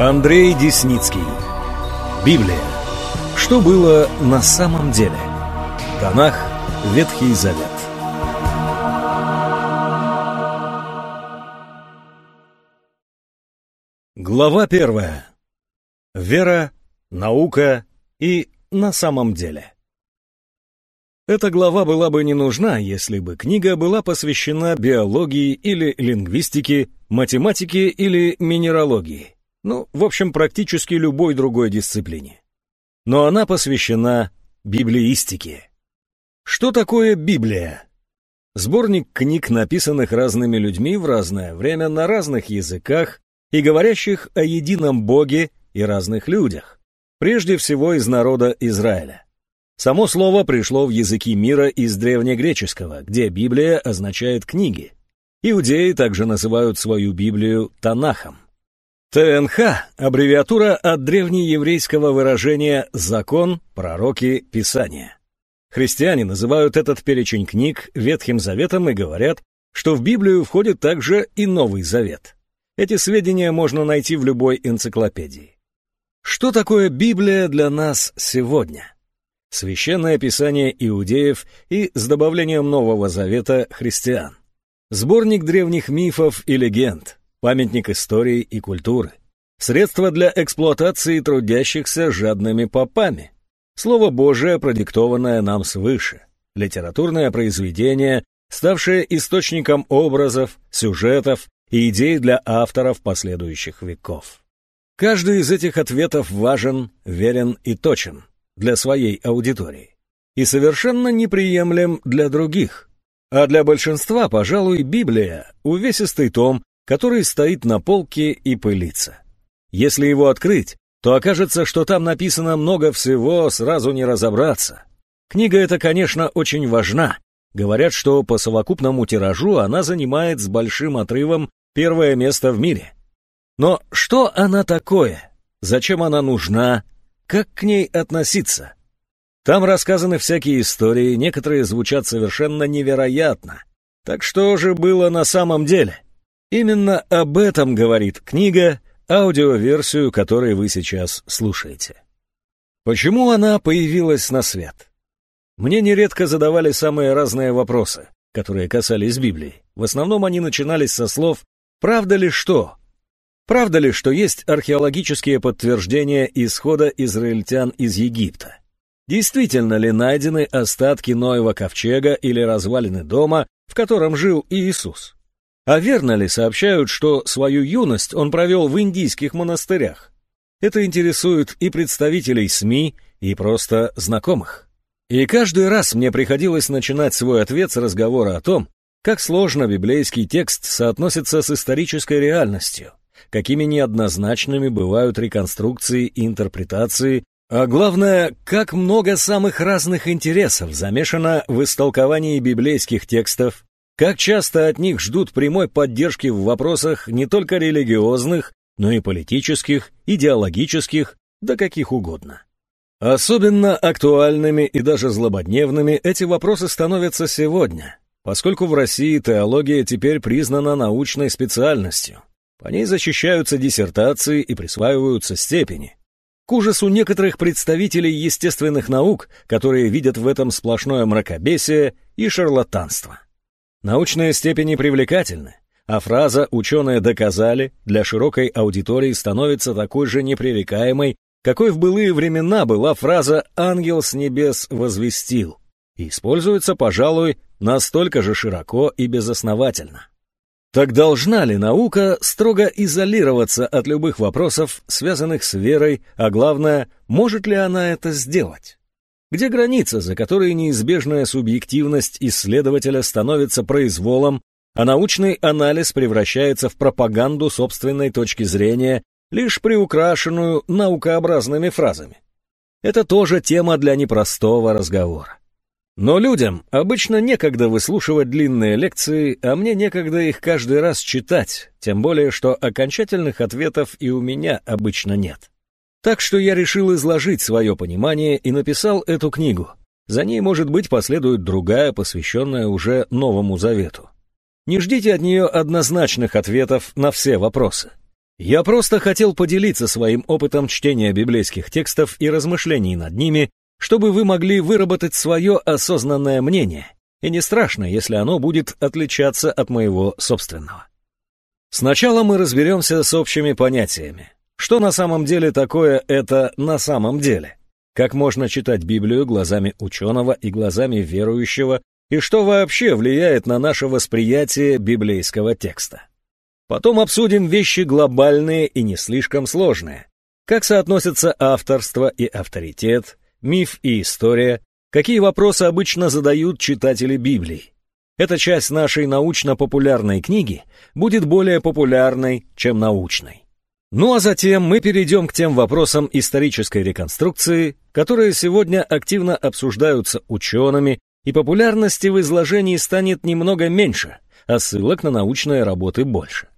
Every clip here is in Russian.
Андрей Десницкий. Библия. Что было на самом деле? Танах, Ветхий Завет. Глава первая. Вера, наука и на самом деле. Эта глава была бы не нужна, если бы книга была посвящена биологии или лингвистике, математике или минералогии. Ну, в общем, практически любой другой дисциплине. Но она посвящена библеистике. Что такое Библия? Сборник книг, написанных разными людьми в разное время на разных языках и говорящих о едином Боге и разных людях, прежде всего из народа Израиля. Само слово пришло в языки мира из древнегреческого, где Библия означает книги. Иудеи также называют свою Библию Танахом. ТНХ – аббревиатура от древнееврейского выражения «закон», «пророки», «писание». Христиане называют этот перечень книг Ветхим Заветом и говорят, что в Библию входит также и Новый Завет. Эти сведения можно найти в любой энциклопедии. Что такое Библия для нас сегодня? Священное Писание иудеев и с добавлением Нового Завета христиан. Сборник древних мифов и легенд, памятник истории и культуры. Средство для эксплуатации трудящихся жадными попами. Слово Божие, продиктованное нам свыше. Литературное произведение, ставшее источником образов, сюжетов и идей для авторов последующих веков. Каждый из этих ответов важен, верен и точен для своей аудитории и совершенно неприемлем для других. А для большинства, пожалуй, Библия – увесистый том, который стоит на полке и пылится. Если его открыть, то окажется, что там написано много всего, сразу не разобраться. Книга эта, конечно, очень важна. Говорят, что по совокупному тиражу она занимает с большим отрывом первое место в мире. Но что она такое? Зачем она нужна? Как к ней относиться? Там рассказаны всякие истории, некоторые звучат совершенно невероятно. Так что же было на самом деле? Именно об этом говорит книга, аудиоверсию которой вы сейчас слушаете. Почему она появилась на свет? Мне нередко задавали самые разные вопросы, которые касались Библии. В основном они начинались со слов «Правда ли что?», Правда ли, что есть археологические подтверждения исхода израильтян из Египта? Действительно ли найдены остатки Ноева ковчега или развалины дома, в котором жил Иисус? А верно ли сообщают, что свою юность он провел в индийских монастырях? Это интересует и представителей СМИ, и просто знакомых. И каждый раз мне приходилось начинать свой ответ с разговора о том, как сложно библейский текст соотносится с исторической реальностью, какими неоднозначными бывают реконструкции и интерпретации, а главное, как много самых разных интересов замешано в истолковании библейских текстов, как часто от них ждут прямой поддержки в вопросах не только религиозных, но и политических, идеологических, да каких угодно. Особенно актуальными и даже злободневными эти вопросы становятся сегодня, поскольку в России теология теперь признана научной специальностью. По ней защищаются диссертации и присваиваются степени. К ужасу некоторых представителей естественных наук, которые видят в этом сплошное мракобесие и шарлатанство. Научные степени привлекательны, а фраза «ученые доказали» для широкой аудитории становится такой же непререкаемой, какой в былые времена была фраза «ангел с небес возвестил» и используется, пожалуй, настолько же широко и безосновательно. Так должна ли наука строго изолироваться от любых вопросов, связанных с верой, а главное, может ли она это сделать? Где граница, за которой неизбежная субъективность исследователя становится произволом, а научный анализ превращается в пропаганду собственной точки зрения, лишь приукрашенную наукообразными фразами? Это тоже тема для непростого разговора. Но людям обычно некогда выслушивать длинные лекции, а мне некогда их каждый раз читать, тем более, что окончательных ответов и у меня обычно нет. Так что я решил изложить свое понимание и написал эту книгу. За ней, может быть, последует другая, посвященная уже Новому Завету. Не ждите от нее однозначных ответов на все вопросы. Я просто хотел поделиться своим опытом чтения библейских текстов и размышлений над ними, чтобы вы могли выработать свое осознанное мнение, и не страшно, если оно будет отличаться от моего собственного. Сначала мы разберемся с общими понятиями. Что на самом деле такое это на самом деле? Как можно читать Библию глазами ученого и глазами верующего, и что вообще влияет на наше восприятие библейского текста? Потом обсудим вещи глобальные и не слишком сложные. Как соотносятся авторство и авторитет, миф и история, какие вопросы обычно задают читатели Библии. Эта часть нашей научно-популярной книги будет более популярной, чем научной. Ну а затем мы перейдем к тем вопросам исторической реконструкции, которые сегодня активно обсуждаются учеными, и популярности в изложении станет немного меньше, а ссылок на научные работы больше.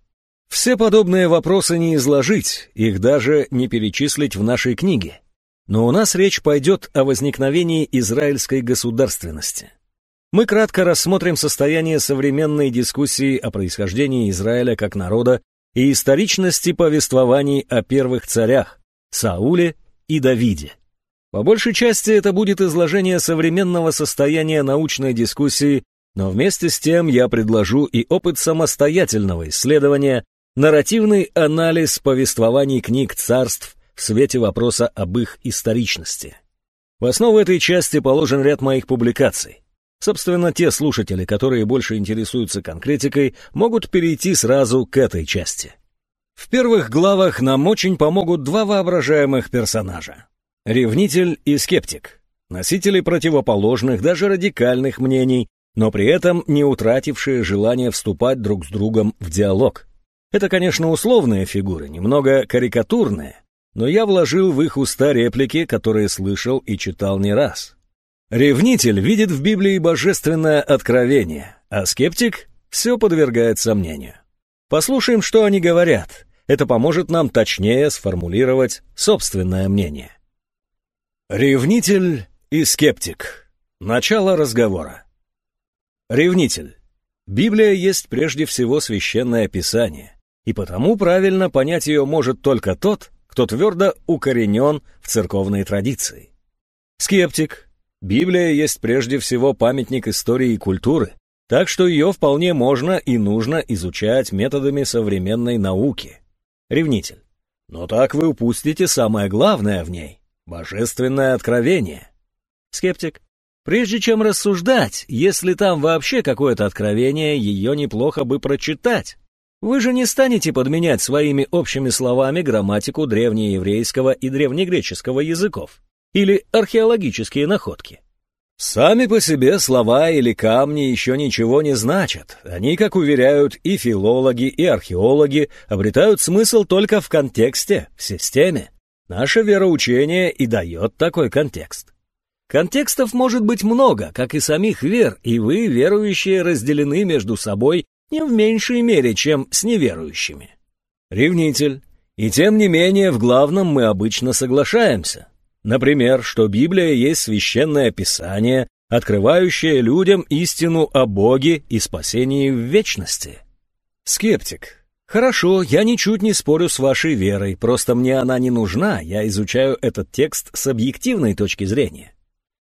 Все подобные вопросы не изложить, их даже не перечислить в нашей книге. Но у нас речь пойдет о возникновении израильской государственности. Мы кратко рассмотрим состояние современной дискуссии о происхождении Израиля как народа и историчности повествований о первых царях Сауле и Давиде. По большей части это будет изложение современного состояния научной дискуссии, но вместе с тем я предложу и опыт самостоятельного исследования Нарративный анализ повествований книг царств в свете вопроса об их историчности. В основу этой части положен ряд моих публикаций. Собственно, те слушатели, которые больше интересуются конкретикой, могут перейти сразу к этой части. В первых главах нам очень помогут два воображаемых персонажа. Ревнитель и скептик. Носители противоположных, даже радикальных мнений, но при этом не утратившие желание вступать друг с другом в диалог. Это, конечно, условные фигуры, немного карикатурные, но я вложил в их уста реплики, которые слышал и читал не раз. Ревнитель видит в Библии божественное откровение, а скептик все подвергает сомнению. Послушаем, что они говорят. Это поможет нам точнее сформулировать собственное мнение. Ревнитель и скептик. Начало разговора. Ревнитель. Библия есть прежде всего священное писание и потому правильно понять ее может только тот, кто твердо укоренен в церковной традиции. Скептик. Библия есть прежде всего памятник истории и культуры, так что ее вполне можно и нужно изучать методами современной науки. Ревнитель. Но так вы упустите самое главное в ней — божественное откровение. Скептик. Прежде чем рассуждать, если там вообще какое-то откровение, ее неплохо бы прочитать. Вы же не станете подменять своими общими словами грамматику древнееврейского и древнегреческого языков или археологические находки. Сами по себе слова или камни еще ничего не значат. Они, как уверяют и филологи, и археологи, обретают смысл только в контексте, в системе. Наше вероучение и дает такой контекст. Контекстов может быть много, как и самих вер, и вы, верующие, разделены между собой не в меньшей мере, чем с неверующими. Ревнитель. И тем не менее, в главном мы обычно соглашаемся. Например, что Библия есть священное писание, открывающее людям истину о Боге и спасении в вечности. Скептик. Хорошо, я ничуть не спорю с вашей верой, просто мне она не нужна, я изучаю этот текст с объективной точки зрения.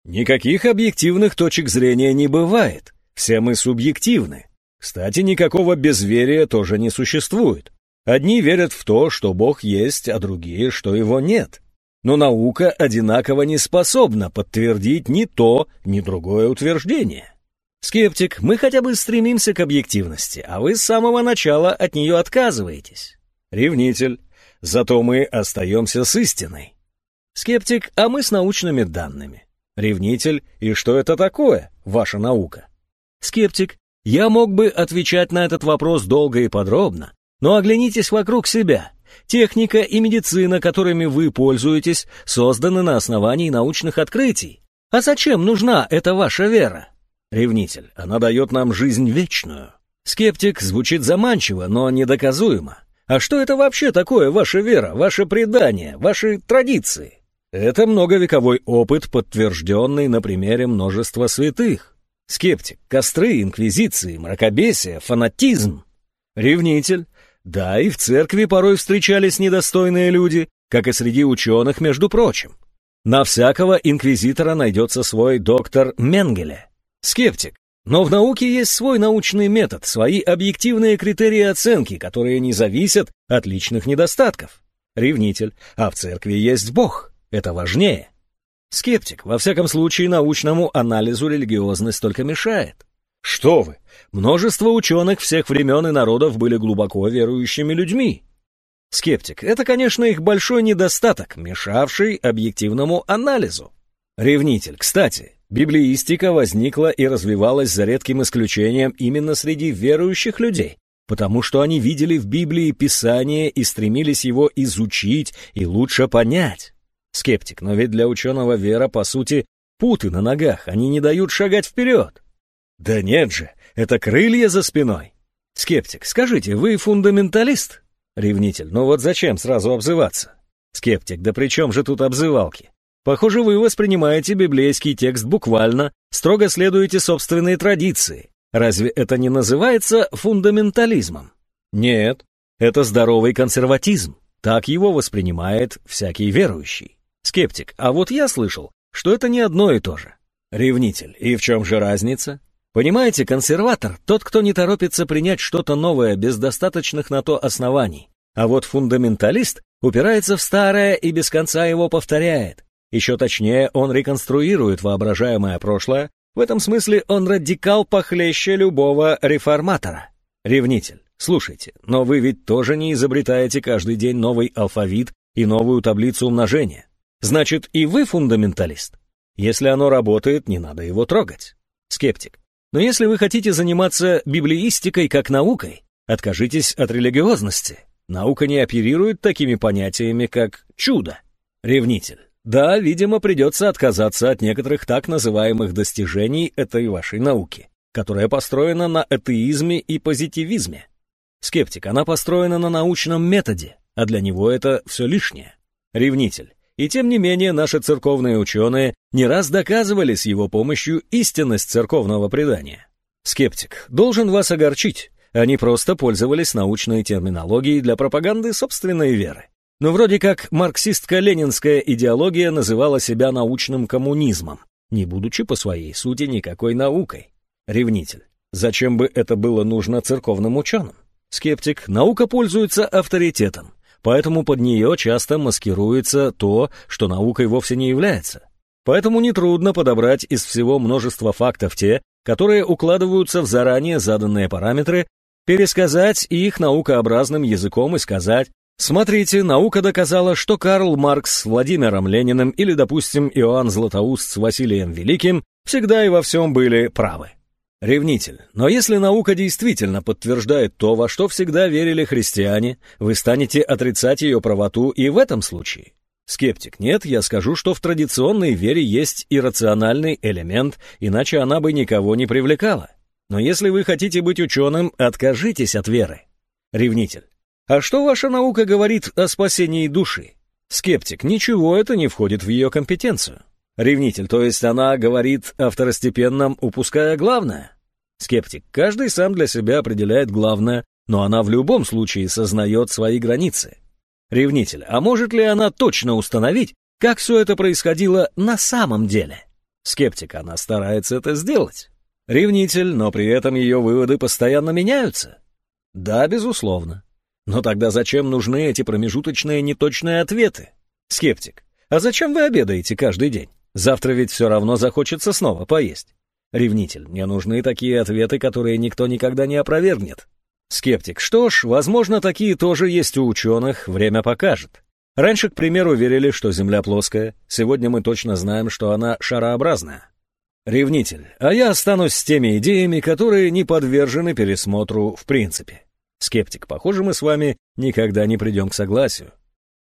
Никаких объективных точек зрения не бывает, все мы субъективны. Кстати, никакого безверия тоже не существует. Одни верят в то, что Бог есть, а другие, что его нет. Но наука одинаково не способна подтвердить ни то, ни другое утверждение. Скептик, мы хотя бы стремимся к объективности, а вы с самого начала от нее отказываетесь. Ревнитель, зато мы остаемся с истиной. Скептик, а мы с научными данными. Ревнитель, и что это такое, ваша наука? Скептик, я мог бы отвечать на этот вопрос долго и подробно, но оглянитесь вокруг себя. Техника и медицина, которыми вы пользуетесь, созданы на основании научных открытий. А зачем нужна эта ваша вера? Ревнитель, она дает нам жизнь вечную. Скептик звучит заманчиво, но недоказуемо. А что это вообще такое ваша вера, ваше предание, ваши традиции? Это многовековой опыт, подтвержденный на примере множества святых. Скептик, костры, инквизиции, мракобесие, фанатизм. Ревнитель. Да, и в церкви порой встречались недостойные люди, как и среди ученых, между прочим. На всякого инквизитора найдется свой доктор Менгеле, скептик. Но в науке есть свой научный метод, свои объективные критерии оценки, которые не зависят от личных недостатков. Ревнитель, а в церкви есть Бог, это важнее. Скептик, во всяком случае, научному анализу религиозность только мешает. Что вы, множество ученых всех времен и народов были глубоко верующими людьми. Скептик — это, конечно, их большой недостаток, мешавший объективному анализу. Ревнитель, кстати, библеистика возникла и развивалась за редким исключением именно среди верующих людей, потому что они видели в Библии Писание и стремились его изучить и лучше понять. Скептик, но ведь для ученого вера, по сути, путы на ногах, они не дают шагать вперед. Да нет же, это крылья за спиной. Скептик, скажите, вы фундаменталист? Ревнитель, ну вот зачем сразу обзываться? Скептик, да при чем же тут обзывалки? Похоже, вы воспринимаете библейский текст буквально, строго следуете собственной традиции. Разве это не называется фундаментализмом? Нет, это здоровый консерватизм. Так его воспринимает всякий верующий. Скептик, а вот я слышал, что это не одно и то же. Ревнитель, и в чем же разница? Понимаете, консерватор — тот, кто не торопится принять что-то новое без достаточных на то оснований. А вот фундаменталист упирается в старое и без конца его повторяет. Еще точнее, он реконструирует воображаемое прошлое. В этом смысле он радикал похлеще любого реформатора. Ревнитель, слушайте, но вы ведь тоже не изобретаете каждый день новый алфавит и новую таблицу умножения. Значит, и вы фундаменталист. Если оно работает, не надо его трогать. Скептик. Но если вы хотите заниматься библеистикой как наукой, откажитесь от религиозности. Наука не оперирует такими понятиями, как чудо. Ревнитель. Да, видимо, придется отказаться от некоторых так называемых достижений этой вашей науки, которая построена на атеизме и позитивизме. Скептик, она построена на научном методе, а для него это все лишнее. Ревнитель. И тем не менее наши церковные ученые не раз доказывали с его помощью истинность церковного предания. Скептик, должен вас огорчить, они просто пользовались научной терминологией для пропаганды собственной веры. Но вроде как марксистско-ленинская идеология называла себя научным коммунизмом, не будучи по своей сути никакой наукой. Ревнитель. Зачем бы это было нужно церковным ученым? Скептик. Наука пользуется авторитетом поэтому под нее часто маскируется то, что наукой вовсе не является. Поэтому нетрудно подобрать из всего множества фактов те, которые укладываются в заранее заданные параметры, пересказать их наукообразным языком и сказать «Смотрите, наука доказала, что Карл Маркс с Владимиром Лениным или, допустим, Иоанн Златоуст с Василием Великим всегда и во всем были правы». Ревнитель. Но если наука действительно подтверждает то, во что всегда верили христиане, вы станете отрицать ее правоту и в этом случае. Скептик. Нет, я скажу, что в традиционной вере есть иррациональный элемент, иначе она бы никого не привлекала. Но если вы хотите быть ученым, откажитесь от веры. Ревнитель. А что ваша наука говорит о спасении души? Скептик. Ничего это не входит в ее компетенцию. Ревнитель, то есть она говорит о второстепенном, упуская главное? Скептик, каждый сам для себя определяет главное, но она в любом случае сознает свои границы. Ревнитель, а может ли она точно установить, как все это происходило на самом деле? Скептик, она старается это сделать. Ревнитель, но при этом ее выводы постоянно меняются. Да, безусловно. Но тогда зачем нужны эти промежуточные неточные ответы? Скептик, а зачем вы обедаете каждый день? Завтра ведь все равно захочется снова поесть. Ревнитель, мне нужны такие ответы, которые никто никогда не опровергнет. Скептик, что ж, возможно, такие тоже есть у ученых, время покажет. Раньше, к примеру, верили, что Земля плоская, сегодня мы точно знаем, что она шарообразная. Ревнитель, а я останусь с теми идеями, которые не подвержены пересмотру в принципе. Скептик, похоже, мы с вами никогда не придем к согласию.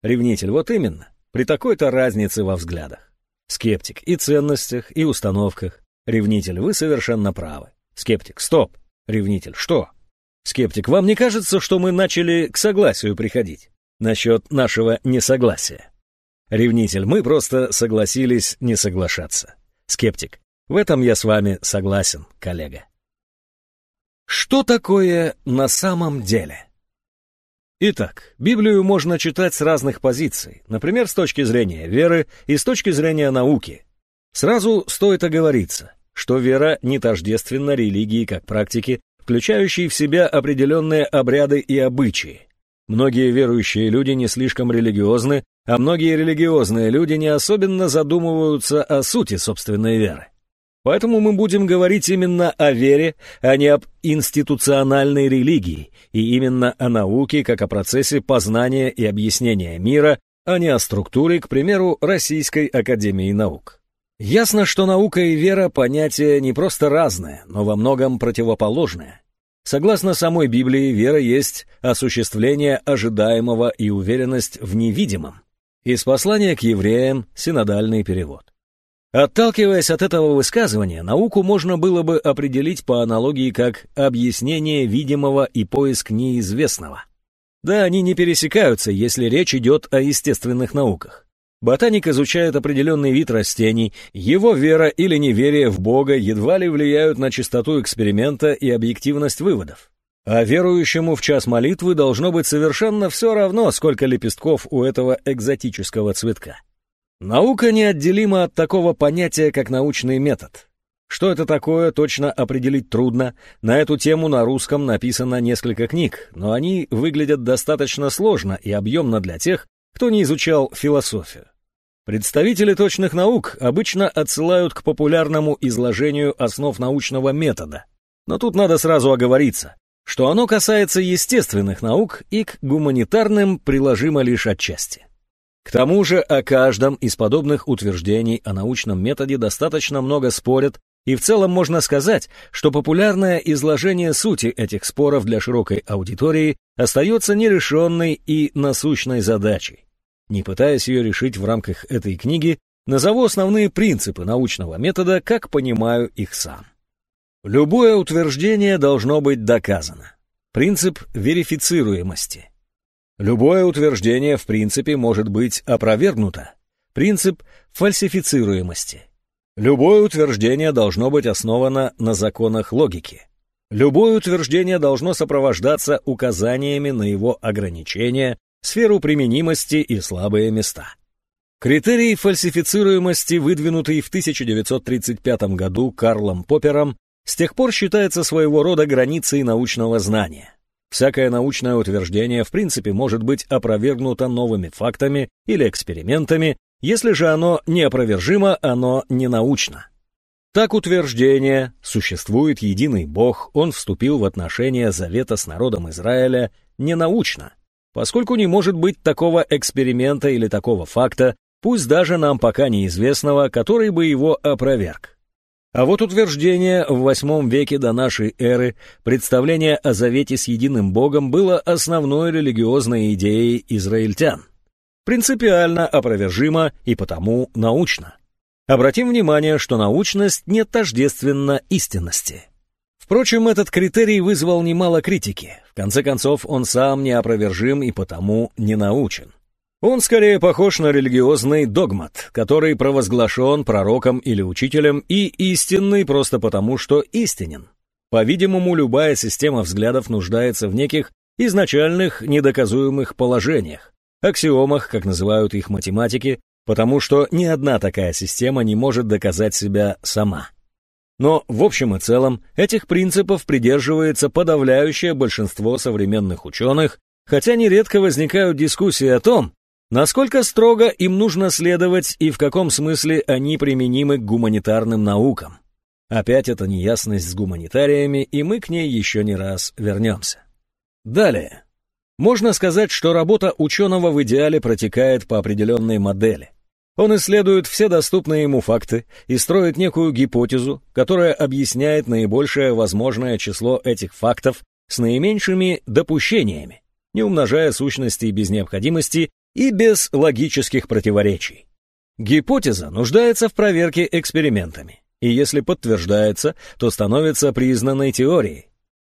Ревнитель, вот именно, при такой-то разнице во взглядах. Скептик и ценностях, и установках. Ревнитель, вы совершенно правы. Скептик, стоп. Ревнитель, что? Скептик, вам не кажется, что мы начали к согласию приходить? Насчет нашего несогласия. Ревнитель, мы просто согласились не соглашаться. Скептик, в этом я с вами согласен, коллега. Что такое на самом деле? Итак, Библию можно читать с разных позиций, например, с точки зрения веры и с точки зрения науки. Сразу стоит оговориться, что вера не тождественна религии как практике, включающей в себя определенные обряды и обычаи. Многие верующие люди не слишком религиозны, а многие религиозные люди не особенно задумываются о сути собственной веры. Поэтому мы будем говорить именно о вере, а не об институциональной религии, и именно о науке как о процессе познания и объяснения мира, а не о структуре, к примеру, Российской Академии Наук. Ясно, что наука и вера – понятия не просто разные, но во многом противоположные. Согласно самой Библии, вера есть осуществление ожидаемого и уверенность в невидимом. Из послания к евреям – синодальный перевод. Отталкиваясь от этого высказывания, науку можно было бы определить по аналогии как объяснение видимого и поиск неизвестного. Да, они не пересекаются, если речь идет о естественных науках. Ботаник изучает определенный вид растений, его вера или неверие в Бога едва ли влияют на чистоту эксперимента и объективность выводов. А верующему в час молитвы должно быть совершенно все равно, сколько лепестков у этого экзотического цветка. Наука неотделима от такого понятия, как научный метод. Что это такое, точно определить трудно. На эту тему на русском написано несколько книг, но они выглядят достаточно сложно и объемно для тех, кто не изучал философию. Представители точных наук обычно отсылают к популярному изложению основ научного метода. Но тут надо сразу оговориться, что оно касается естественных наук и к гуманитарным приложимо лишь отчасти. К тому же о каждом из подобных утверждений о научном методе достаточно много спорят, и в целом можно сказать, что популярное изложение сути этих споров для широкой аудитории остается нерешенной и насущной задачей. Не пытаясь ее решить в рамках этой книги, назову основные принципы научного метода, как понимаю их сам. Любое утверждение должно быть доказано. Принцип верифицируемости – Любое утверждение в принципе может быть опровергнуто. Принцип фальсифицируемости. Любое утверждение должно быть основано на законах логики. Любое утверждение должно сопровождаться указаниями на его ограничения, сферу применимости и слабые места. Критерий фальсифицируемости, выдвинутый в 1935 году Карлом Поппером, с тех пор считается своего рода границей научного знания. Всякое научное утверждение в принципе может быть опровергнуто новыми фактами или экспериментами, если же оно неопровержимо, оно не научно. Так утверждение «существует единый Бог, он вступил в отношения завета с народом Израиля» не научно, поскольку не может быть такого эксперимента или такого факта, пусть даже нам пока неизвестного, который бы его опроверг. А вот утверждение в восьмом веке до нашей эры, представление о завете с единым Богом было основной религиозной идеей израильтян. Принципиально опровержимо и потому научно. Обратим внимание, что научность не тождественна истинности. Впрочем, этот критерий вызвал немало критики. В конце концов, он сам неопровержим и потому не научен. Он скорее похож на религиозный догмат, который провозглашен пророком или учителем и истинный просто потому, что истинен. По-видимому, любая система взглядов нуждается в неких изначальных недоказуемых положениях, аксиомах, как называют их математики, потому что ни одна такая система не может доказать себя сама. Но в общем и целом этих принципов придерживается подавляющее большинство современных ученых, хотя нередко возникают дискуссии о том, Насколько строго им нужно следовать и в каком смысле они применимы к гуманитарным наукам? Опять эта неясность с гуманитариями, и мы к ней еще не раз вернемся. Далее. Можно сказать, что работа ученого в идеале протекает по определенной модели. Он исследует все доступные ему факты и строит некую гипотезу, которая объясняет наибольшее возможное число этих фактов с наименьшими допущениями, не умножая сущности без необходимости и без логических противоречий. Гипотеза нуждается в проверке экспериментами, и если подтверждается, то становится признанной теорией.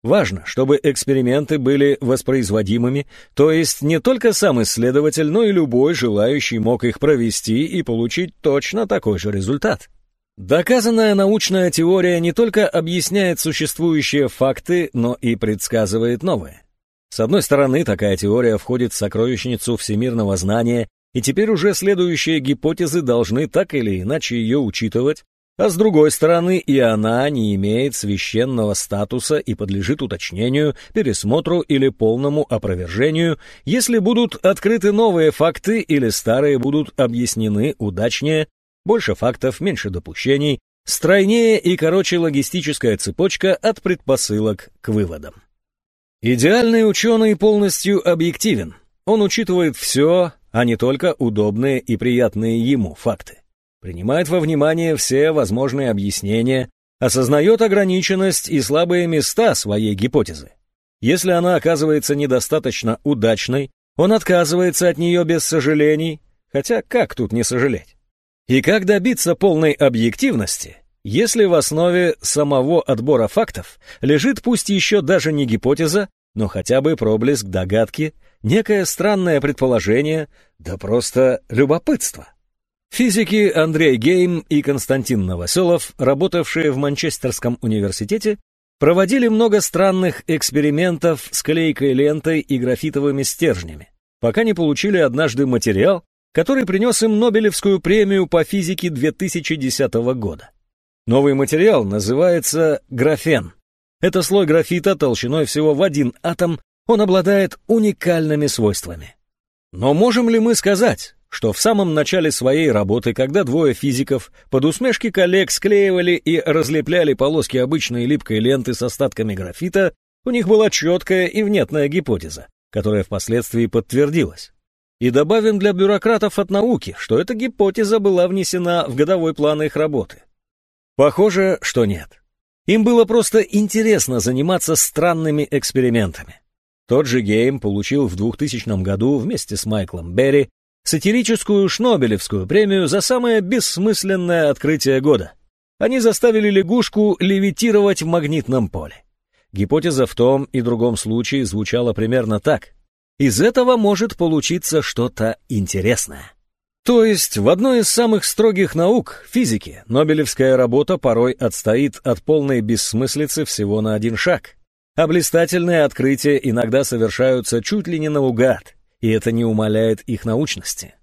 Важно, чтобы эксперименты были воспроизводимыми, то есть не только сам исследователь, но и любой желающий мог их провести и получить точно такой же результат. Доказанная научная теория не только объясняет существующие факты, но и предсказывает новые. С одной стороны, такая теория входит в сокровищницу всемирного знания, и теперь уже следующие гипотезы должны так или иначе ее учитывать, а с другой стороны, и она не имеет священного статуса и подлежит уточнению, пересмотру или полному опровержению, если будут открыты новые факты или старые будут объяснены удачнее, больше фактов, меньше допущений, стройнее и короче логистическая цепочка от предпосылок к выводам. Идеальный ученый полностью объективен. Он учитывает все, а не только удобные и приятные ему факты принимает во внимание все возможные объяснения, осознает ограниченность и слабые места своей гипотезы. Если она оказывается недостаточно удачной, он отказывается от нее без сожалений, хотя как тут не сожалеть? И как добиться полной объективности, если в основе самого отбора фактов лежит пусть еще даже не гипотеза, но хотя бы проблеск догадки, некое странное предположение, да просто любопытство? Физики Андрей Гейм и Константин Новоселов, работавшие в Манчестерском университете, проводили много странных экспериментов с клейкой лентой и графитовыми стержнями, пока не получили однажды материал, который принес им Нобелевскую премию по физике 2010 года. Новый материал называется графен. Это слой графита толщиной всего в один атом, он обладает уникальными свойствами. Но можем ли мы сказать, что в самом начале своей работы, когда двое физиков под усмешки коллег склеивали и разлепляли полоски обычной липкой ленты с остатками графита, у них была четкая и внятная гипотеза, которая впоследствии подтвердилась. И добавим для бюрократов от науки, что эта гипотеза была внесена в годовой план их работы. Похоже, что нет. Им было просто интересно заниматься странными экспериментами. Тот же Гейм получил в 2000 году вместе с Майклом Берри сатирическую Шнобелевскую премию за самое бессмысленное открытие года. Они заставили лягушку левитировать в магнитном поле. Гипотеза в том и другом случае звучала примерно так. Из этого может получиться что-то интересное. То есть в одной из самых строгих наук, физике, Нобелевская работа порой отстоит от полной бессмыслицы всего на один шаг. А блистательные открытия иногда совершаются чуть ли не наугад, и это не умаляет их научности.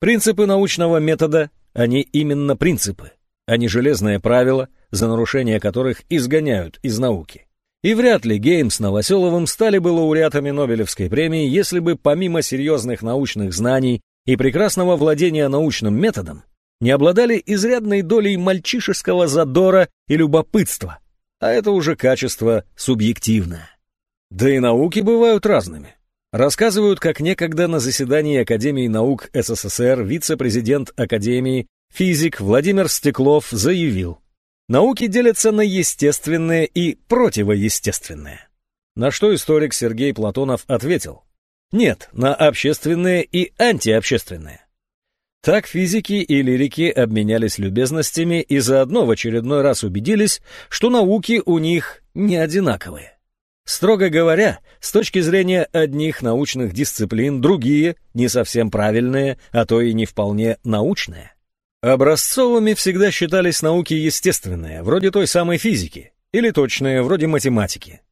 Принципы научного метода, они именно принципы, а не железные правила, за нарушение которых изгоняют из науки. И вряд ли Гейм с Новоселовым стали бы лауреатами Нобелевской премии, если бы помимо серьезных научных знаний и прекрасного владения научным методом, не обладали изрядной долей мальчишеского задора и любопытства, а это уже качество субъективное. Да и науки бывают разными. Рассказывают, как некогда на заседании Академии наук СССР вице-президент Академии, физик Владимир Стеклов заявил, науки делятся на естественные и противоестественные. На что историк Сергей Платонов ответил, нет, на общественные и антиобщественные. Так физики и лирики обменялись любезностями и заодно в очередной раз убедились, что науки у них не одинаковые. Строго говоря, с точки зрения одних научных дисциплин, другие, не совсем правильные, а то и не вполне научные. Образцовыми всегда считались науки естественные, вроде той самой физики, или точные, вроде математики.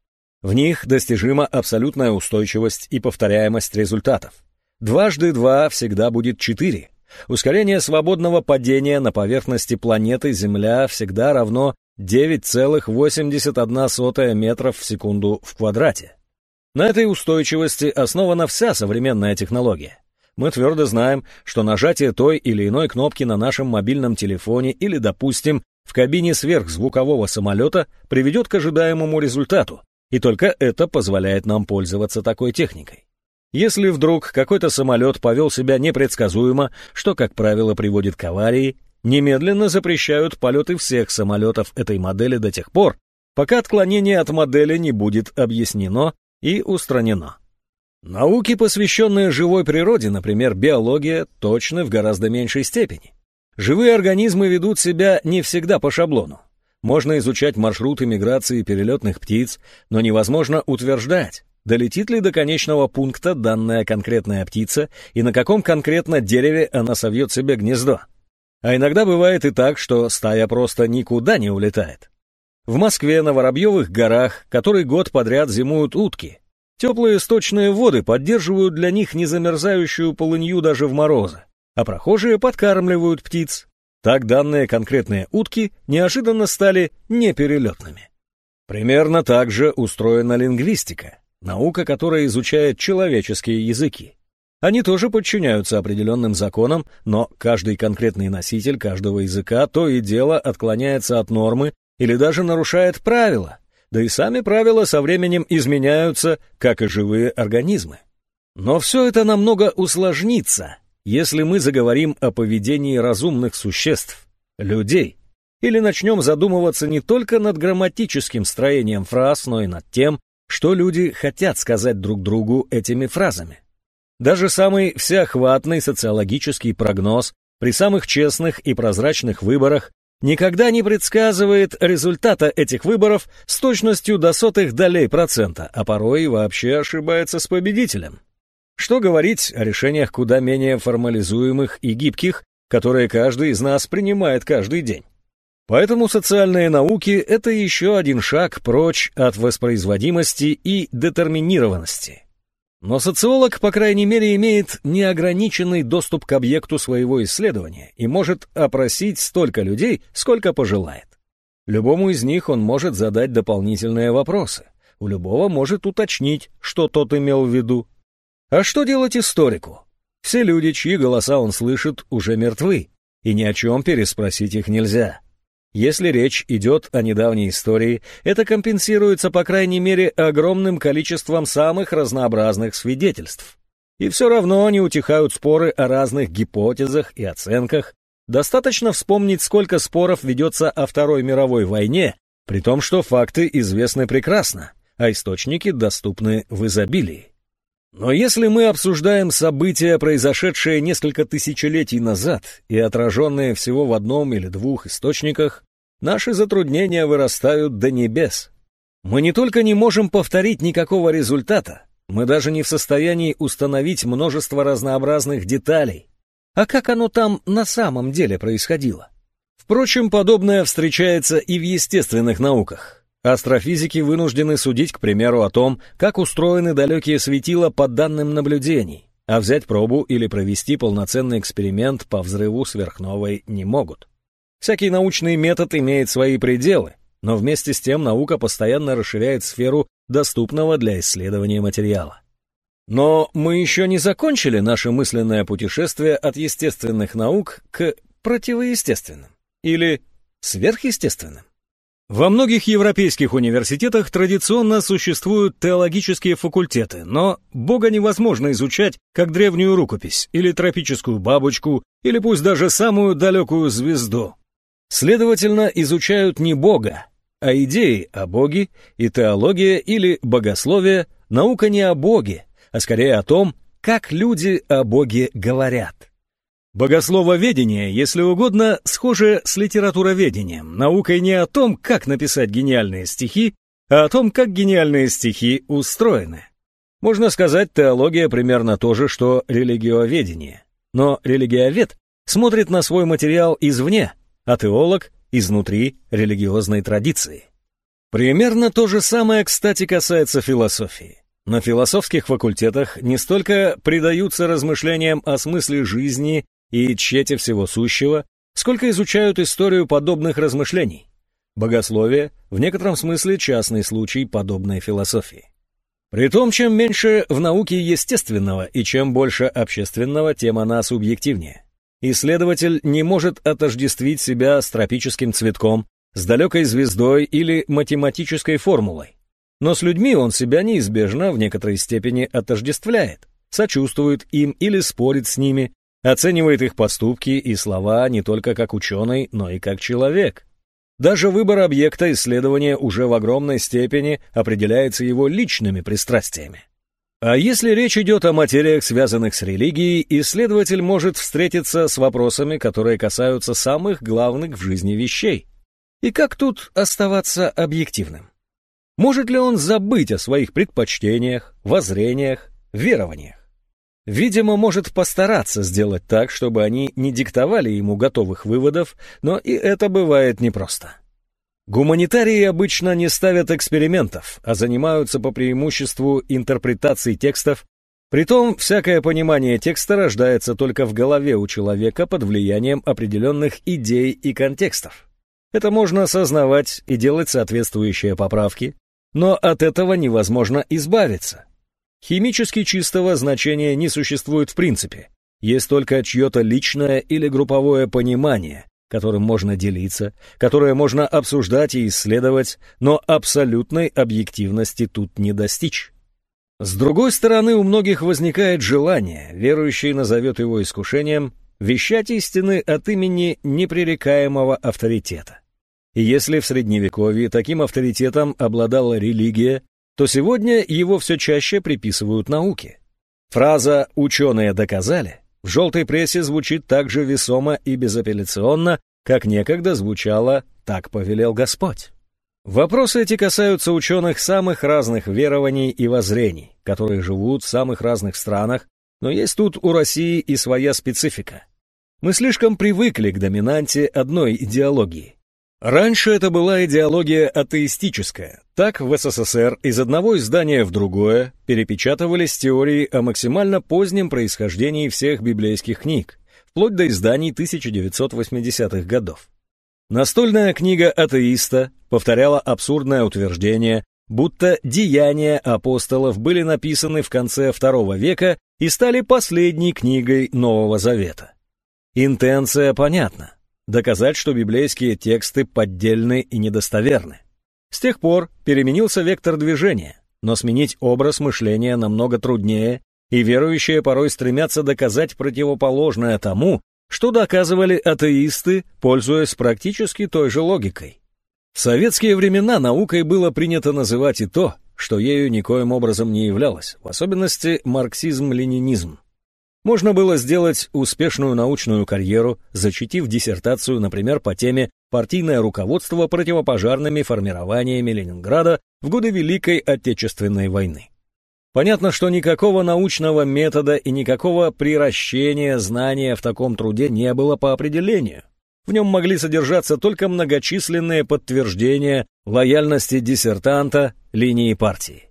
В них достижима абсолютная устойчивость и повторяемость результатов. Дважды два всегда будет четыре. Ускорение свободного падения на поверхности планеты Земля всегда равно 9,81 метров в секунду в квадрате. На этой устойчивости основана вся современная технология. Мы твердо знаем, что нажатие той или иной кнопки на нашем мобильном телефоне или, допустим, в кабине сверхзвукового самолета приведет к ожидаемому результату, и только это позволяет нам пользоваться такой техникой. Если вдруг какой-то самолет повел себя непредсказуемо, что, как правило, приводит к аварии, немедленно запрещают полеты всех самолетов этой модели до тех пор, пока отклонение от модели не будет объяснено и устранено. Науки, посвященные живой природе, например, биология, точны в гораздо меньшей степени. Живые организмы ведут себя не всегда по шаблону. Можно изучать маршруты миграции перелетных птиц, но невозможно утверждать, долетит ли до конечного пункта данная конкретная птица и на каком конкретно дереве она совьет себе гнездо. А иногда бывает и так, что стая просто никуда не улетает. В Москве на Воробьевых горах который год подряд зимуют утки. Теплые сточные воды поддерживают для них незамерзающую полынью даже в морозы, а прохожие подкармливают птиц. Так данные конкретные утки неожиданно стали неперелетными. Примерно так же устроена лингвистика, наука, которая изучает человеческие языки. Они тоже подчиняются определенным законам, но каждый конкретный носитель каждого языка то и дело отклоняется от нормы или даже нарушает правила, да и сами правила со временем изменяются, как и живые организмы. Но все это намного усложнится, если мы заговорим о поведении разумных существ, людей, или начнем задумываться не только над грамматическим строением фраз, но и над тем, что люди хотят сказать друг другу этими фразами. Даже самый всеохватный социологический прогноз при самых честных и прозрачных выборах никогда не предсказывает результата этих выборов с точностью до сотых долей процента, а порой вообще ошибается с победителем. Что говорить о решениях куда менее формализуемых и гибких, которые каждый из нас принимает каждый день. Поэтому социальные науки — это еще один шаг прочь от воспроизводимости и детерминированности. Но социолог, по крайней мере, имеет неограниченный доступ к объекту своего исследования и может опросить столько людей, сколько пожелает. Любому из них он может задать дополнительные вопросы, у любого может уточнить, что тот имел в виду. А что делать историку? Все люди, чьи голоса он слышит, уже мертвы, и ни о чем переспросить их нельзя. Если речь идет о недавней истории, это компенсируется, по крайней мере, огромным количеством самых разнообразных свидетельств. И все равно не утихают споры о разных гипотезах и оценках. Достаточно вспомнить, сколько споров ведется о Второй мировой войне, при том, что факты известны прекрасно, а источники доступны в изобилии. Но если мы обсуждаем события, произошедшие несколько тысячелетий назад и отраженные всего в одном или двух источниках, наши затруднения вырастают до небес. Мы не только не можем повторить никакого результата, мы даже не в состоянии установить множество разнообразных деталей. А как оно там на самом деле происходило? Впрочем, подобное встречается и в естественных науках. Астрофизики вынуждены судить, к примеру, о том, как устроены далекие светила по данным наблюдений, а взять пробу или провести полноценный эксперимент по взрыву сверхновой не могут. Всякий научный метод имеет свои пределы, но вместе с тем наука постоянно расширяет сферу доступного для исследования материала. Но мы еще не закончили наше мысленное путешествие от естественных наук к противоестественным или сверхъестественным. Во многих европейских университетах традиционно существуют теологические факультеты, но Бога невозможно изучать как древнюю рукопись, или тропическую бабочку, или пусть даже самую далекую звезду. Следовательно, изучают не Бога, а идеи о Боге, и теология или богословие – наука не о Боге, а скорее о том, как люди о Боге говорят. Богослововедение, если угодно, схоже с литературоведением, наукой не о том, как написать гениальные стихи, а о том, как гениальные стихи устроены. Можно сказать, теология примерно то же, что религиоведение. Но религиовед смотрит на свой материал извне, а теолог — изнутри религиозной традиции. Примерно то же самое, кстати, касается философии. На философских факультетах не столько предаются размышлениям о смысле жизни и чете всего сущего, сколько изучают историю подобных размышлений. Богословие в некотором смысле частный случай подобной философии. При том, чем меньше в науке естественного и чем больше общественного, тем она субъективнее. Исследователь не может отождествить себя с тропическим цветком, с далекой звездой или математической формулой. Но с людьми он себя неизбежно в некоторой степени отождествляет, сочувствует им или спорит с ними, Оценивает их поступки и слова не только как ученый, но и как человек. Даже выбор объекта исследования уже в огромной степени определяется его личными пристрастиями. А если речь идет о материях, связанных с религией, исследователь может встретиться с вопросами, которые касаются самых главных в жизни вещей. И как тут оставаться объективным? Может ли он забыть о своих предпочтениях, воззрениях, верованиях? Видимо, может постараться сделать так, чтобы они не диктовали ему готовых выводов, но и это бывает непросто. Гуманитарии обычно не ставят экспериментов, а занимаются по преимуществу интерпретацией текстов, притом всякое понимание текста рождается только в голове у человека под влиянием определенных идей и контекстов. Это можно осознавать и делать соответствующие поправки, но от этого невозможно избавиться. Химически чистого значения не существует в принципе, есть только чье-то личное или групповое понимание, которым можно делиться, которое можно обсуждать и исследовать, но абсолютной объективности тут не достичь. С другой стороны, у многих возникает желание, верующий назовет его искушением, вещать истины от имени непререкаемого авторитета. И если в Средневековье таким авторитетом обладала религия, то сегодня его все чаще приписывают науке. Фраза «ученые доказали» в желтой прессе звучит так же весомо и безапелляционно, как некогда звучало «так повелел Господь». Вопросы эти касаются ученых самых разных верований и воззрений, которые живут в самых разных странах, но есть тут у России и своя специфика. Мы слишком привыкли к доминанте одной идеологии. Раньше это была идеология атеистическая. Так в СССР из одного издания в другое перепечатывались теории о максимально позднем происхождении всех библейских книг, вплоть до изданий 1980-х годов. Настольная книга атеиста повторяла абсурдное утверждение, будто деяния апостолов были написаны в конце II века и стали последней книгой Нового Завета. Интенция понятна доказать, что библейские тексты поддельны и недостоверны. С тех пор переменился вектор движения, но сменить образ мышления намного труднее, и верующие порой стремятся доказать противоположное тому, что доказывали атеисты, пользуясь практически той же логикой. В советские времена наукой было принято называть и то, что ею никоим образом не являлось, в особенности марксизм-ленинизм. Можно было сделать успешную научную карьеру, зачитив диссертацию, например, по теме «Партийное руководство противопожарными формированиями Ленинграда в годы Великой Отечественной войны». Понятно, что никакого научного метода и никакого приращения знания в таком труде не было по определению. В нем могли содержаться только многочисленные подтверждения лояльности диссертанта линии партии.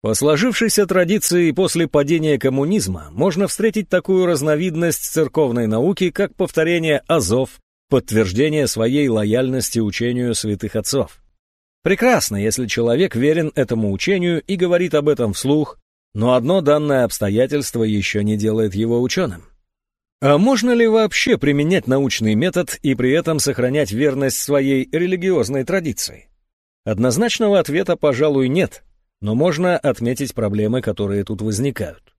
По сложившейся традиции после падения коммунизма можно встретить такую разновидность церковной науки, как повторение азов, подтверждение своей лояльности учению святых отцов. Прекрасно, если человек верен этому учению и говорит об этом вслух, но одно данное обстоятельство еще не делает его ученым. А можно ли вообще применять научный метод и при этом сохранять верность своей религиозной традиции? Однозначного ответа, пожалуй, нет – но можно отметить проблемы, которые тут возникают.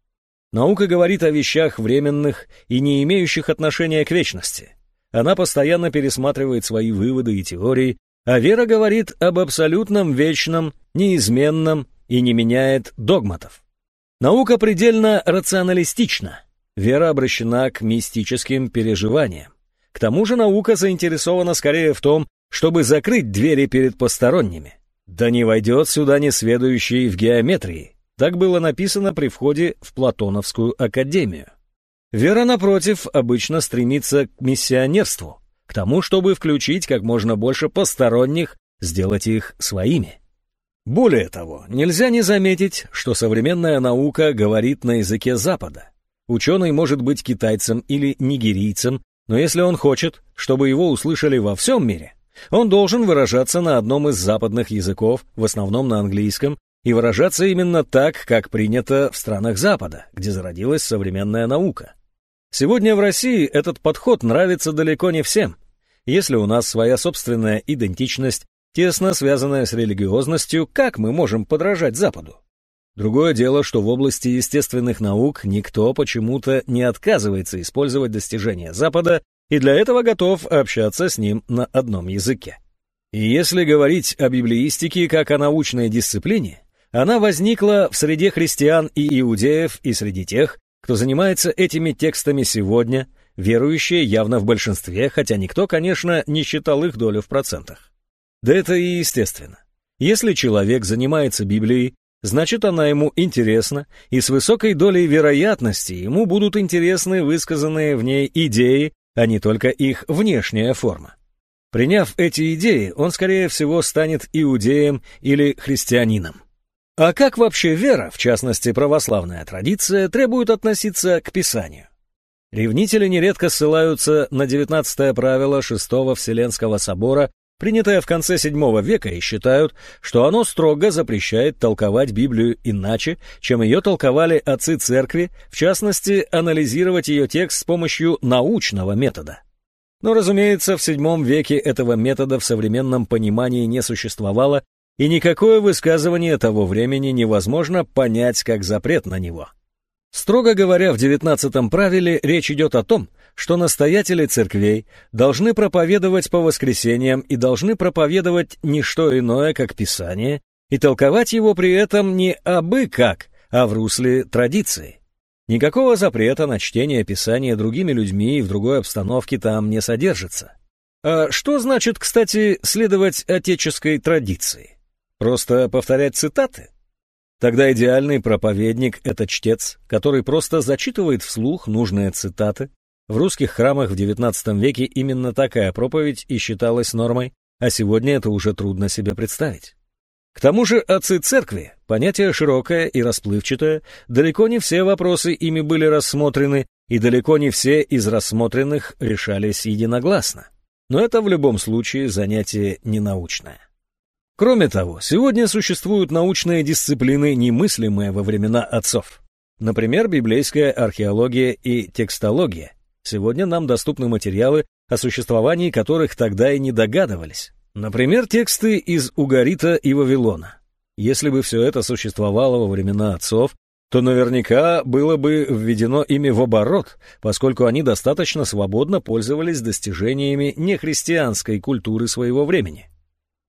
Наука говорит о вещах временных и не имеющих отношения к вечности. Она постоянно пересматривает свои выводы и теории, а вера говорит об абсолютном вечном, неизменном и не меняет догматов. Наука предельно рационалистична, вера обращена к мистическим переживаниям. К тому же наука заинтересована скорее в том, чтобы закрыть двери перед посторонними. Да не войдет сюда несведущий в геометрии. Так было написано при входе в Платоновскую академию. Вера, напротив, обычно стремится к миссионерству, к тому, чтобы включить как можно больше посторонних, сделать их своими. Более того, нельзя не заметить, что современная наука говорит на языке Запада. Ученый может быть китайцем или нигерийцем, но если он хочет, чтобы его услышали во всем мире, он должен выражаться на одном из западных языков, в основном на английском, и выражаться именно так, как принято в странах Запада, где зародилась современная наука. Сегодня в России этот подход нравится далеко не всем. Если у нас своя собственная идентичность, тесно связанная с религиозностью, как мы можем подражать Западу? Другое дело, что в области естественных наук никто почему-то не отказывается использовать достижения Запада и для этого готов общаться с ним на одном языке. И если говорить о библеистике как о научной дисциплине, она возникла в среде христиан и иудеев и среди тех, кто занимается этими текстами сегодня, верующие явно в большинстве, хотя никто, конечно, не считал их долю в процентах. Да это и естественно. Если человек занимается Библией, значит она ему интересна, и с высокой долей вероятности ему будут интересны высказанные в ней идеи, а не только их внешняя форма. Приняв эти идеи, он, скорее всего, станет иудеем или христианином. А как вообще вера, в частности православная традиция, требует относиться к Писанию? Ревнители нередко ссылаются на 19 правило Шестого Вселенского собора, принятое в конце VII века, и считают, что оно строго запрещает толковать Библию иначе, чем ее толковали отцы церкви, в частности, анализировать ее текст с помощью научного метода. Но, разумеется, в VII веке этого метода в современном понимании не существовало, и никакое высказывание того времени невозможно понять как запрет на него. Строго говоря, в девятнадцатом правиле речь идет о том, что настоятели церквей должны проповедовать по воскресеньям и должны проповедовать не что иное, как Писание, и толковать его при этом не абы как, а в русле традиции. Никакого запрета на чтение Писания другими людьми и в другой обстановке там не содержится. А что значит, кстати, следовать отеческой традиции? Просто повторять цитаты? Тогда идеальный проповедник — это чтец, который просто зачитывает вслух нужные цитаты. В русских храмах в XIX веке именно такая проповедь и считалась нормой, а сегодня это уже трудно себе представить. К тому же отцы церкви, понятие широкое и расплывчатое, далеко не все вопросы ими были рассмотрены, и далеко не все из рассмотренных решались единогласно. Но это в любом случае занятие ненаучное. Кроме того, сегодня существуют научные дисциплины, немыслимые во времена отцов. Например, библейская археология и текстология. Сегодня нам доступны материалы, о существовании которых тогда и не догадывались. Например, тексты из Угарита и Вавилона. Если бы все это существовало во времена отцов, то наверняка было бы введено ими в оборот, поскольку они достаточно свободно пользовались достижениями нехристианской культуры своего времени.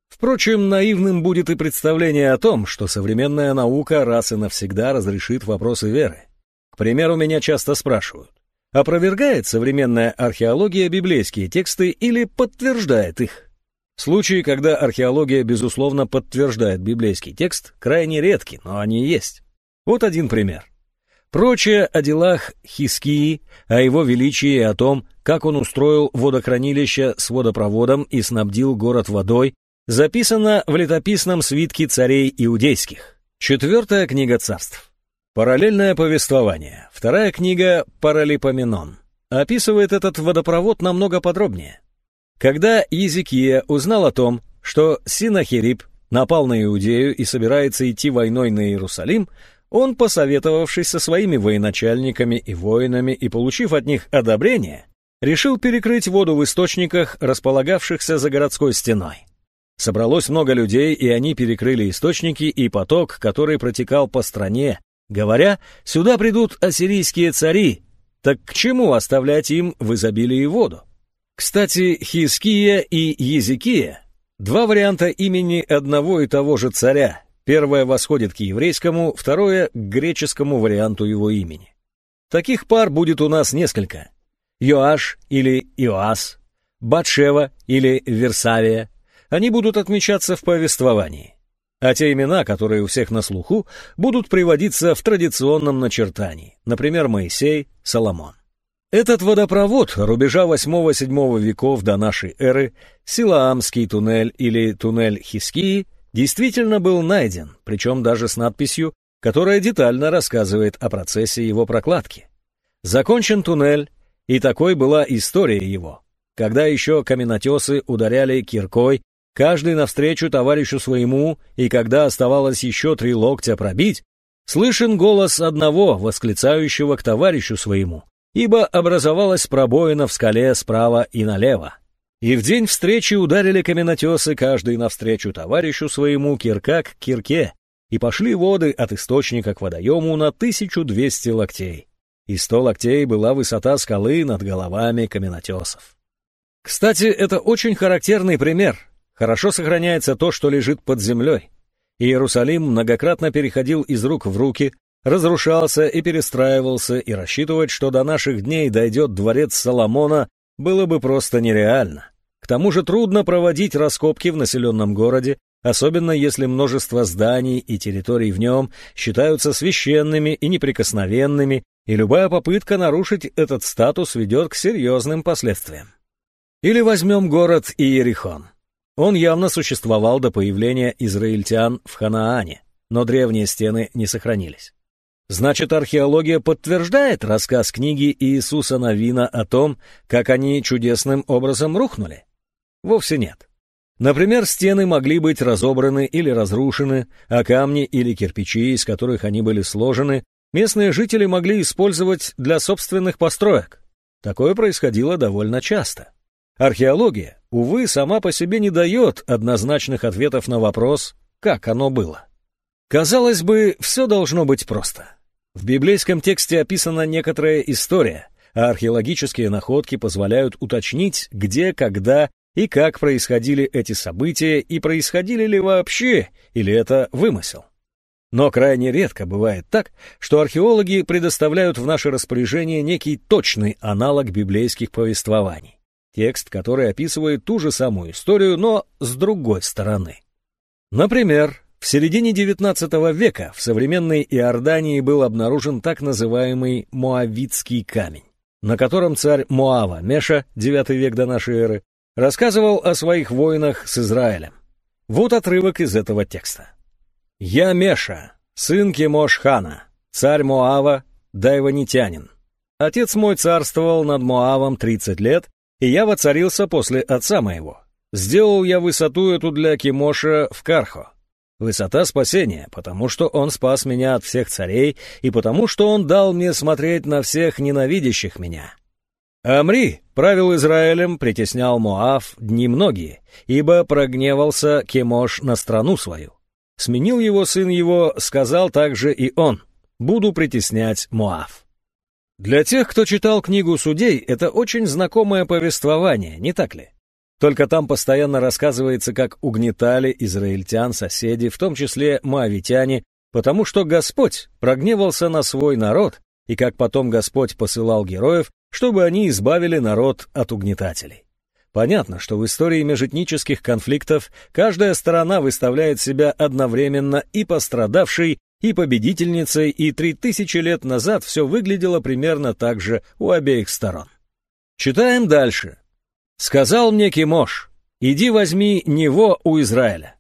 Впрочем, наивным будет и представление о том, что современная наука раз и навсегда разрешит вопросы веры. К примеру, меня часто спрашивают, опровергает современная археология библейские тексты или подтверждает их? Случаи, когда археология, безусловно, подтверждает библейский текст, крайне редки, но они есть. Вот один пример. Прочее о делах Хискии, о его величии и о том, как он устроил водохранилище с водопроводом и снабдил город водой, записано в летописном свитке царей иудейских. Четвертая книга царств. Параллельное повествование. Вторая книга Паралипоменон. Описывает этот водопровод намного подробнее. Когда Езекия узнал о том, что Синахирип напал на Иудею и собирается идти войной на Иерусалим, он, посоветовавшись со своими военачальниками и воинами и получив от них одобрение, решил перекрыть воду в источниках, располагавшихся за городской стеной. Собралось много людей, и они перекрыли источники и поток, который протекал по стране, говоря, «Сюда придут ассирийские цари, так к чему оставлять им в изобилии воду?» Кстати, Хиския и Езекия — два варианта имени одного и того же царя. Первое восходит к еврейскому, второе — к греческому варианту его имени. Таких пар будет у нас несколько. Йоаш или Иоас, Батшева или Версавия. Они будут отмечаться в повествовании. А те имена, которые у всех на слуху, будут приводиться в традиционном начертании, например, Моисей, Соломон. Этот водопровод рубежа 8-7 веков до нашей эры, Силаамский туннель или туннель Хискии, действительно был найден, причем даже с надписью, которая детально рассказывает о процессе его прокладки. Закончен туннель, и такой была история его. Когда еще каменотесы ударяли киркой, каждый навстречу товарищу своему, и когда оставалось еще три локтя пробить, слышен голос одного, восклицающего к товарищу своему — ибо образовалась пробоина в скале справа и налево. И в день встречи ударили каменотесы каждый навстречу товарищу своему кирка к кирке, и пошли воды от источника к водоему на 1200 локтей. И 100 локтей была высота скалы над головами каменотесов. Кстати, это очень характерный пример. Хорошо сохраняется то, что лежит под землей. Иерусалим многократно переходил из рук в руки, разрушался и перестраивался, и рассчитывать, что до наших дней дойдет дворец Соломона, было бы просто нереально. К тому же трудно проводить раскопки в населенном городе, особенно если множество зданий и территорий в нем считаются священными и неприкосновенными, и любая попытка нарушить этот статус ведет к серьезным последствиям. Или возьмем город Иерихон. Он явно существовал до появления израильтян в Ханаане, но древние стены не сохранились. Значит, археология подтверждает рассказ книги Иисуса Навина о том, как они чудесным образом рухнули? Вовсе нет. Например, стены могли быть разобраны или разрушены, а камни или кирпичи, из которых они были сложены, местные жители могли использовать для собственных построек. Такое происходило довольно часто. Археология, увы, сама по себе не дает однозначных ответов на вопрос, как оно было. Казалось бы, все должно быть просто. В библейском тексте описана некоторая история, а археологические находки позволяют уточнить, где, когда и как происходили эти события и происходили ли вообще, или это вымысел. Но крайне редко бывает так, что археологи предоставляют в наше распоряжение некий точный аналог библейских повествований. Текст, который описывает ту же самую историю, но с другой стороны. Например, в середине XIX века в современной Иордании был обнаружен так называемый Моавитский камень, на котором царь Моава Меша, IX век до нашей эры, рассказывал о своих войнах с Израилем. Вот отрывок из этого текста. «Я Меша, сын Кемош-хана, царь Моава, дайванитянин. Отец мой царствовал над Моавом 30 лет, и я воцарился после отца моего. Сделал я высоту эту для Кемоша в Кархо. Высота спасения, потому что он спас меня от всех царей, и потому что он дал мне смотреть на всех ненавидящих меня. Амри правил Израилем, притеснял Моав дни многие, ибо прогневался Кемош на страну свою. Сменил его сын его, сказал также и он, буду притеснять Моав. Для тех, кто читал книгу судей, это очень знакомое повествование, не так ли? Только там постоянно рассказывается, как угнетали израильтян соседи, в том числе моавитяне, потому что Господь прогневался на свой народ, и как потом Господь посылал героев, чтобы они избавили народ от угнетателей. Понятно, что в истории межэтнических конфликтов каждая сторона выставляет себя одновременно и пострадавшей, и победительницей, и три тысячи лет назад все выглядело примерно так же у обеих сторон. Читаем дальше. «Сказал мне Кимош, иди возьми него у Израиля.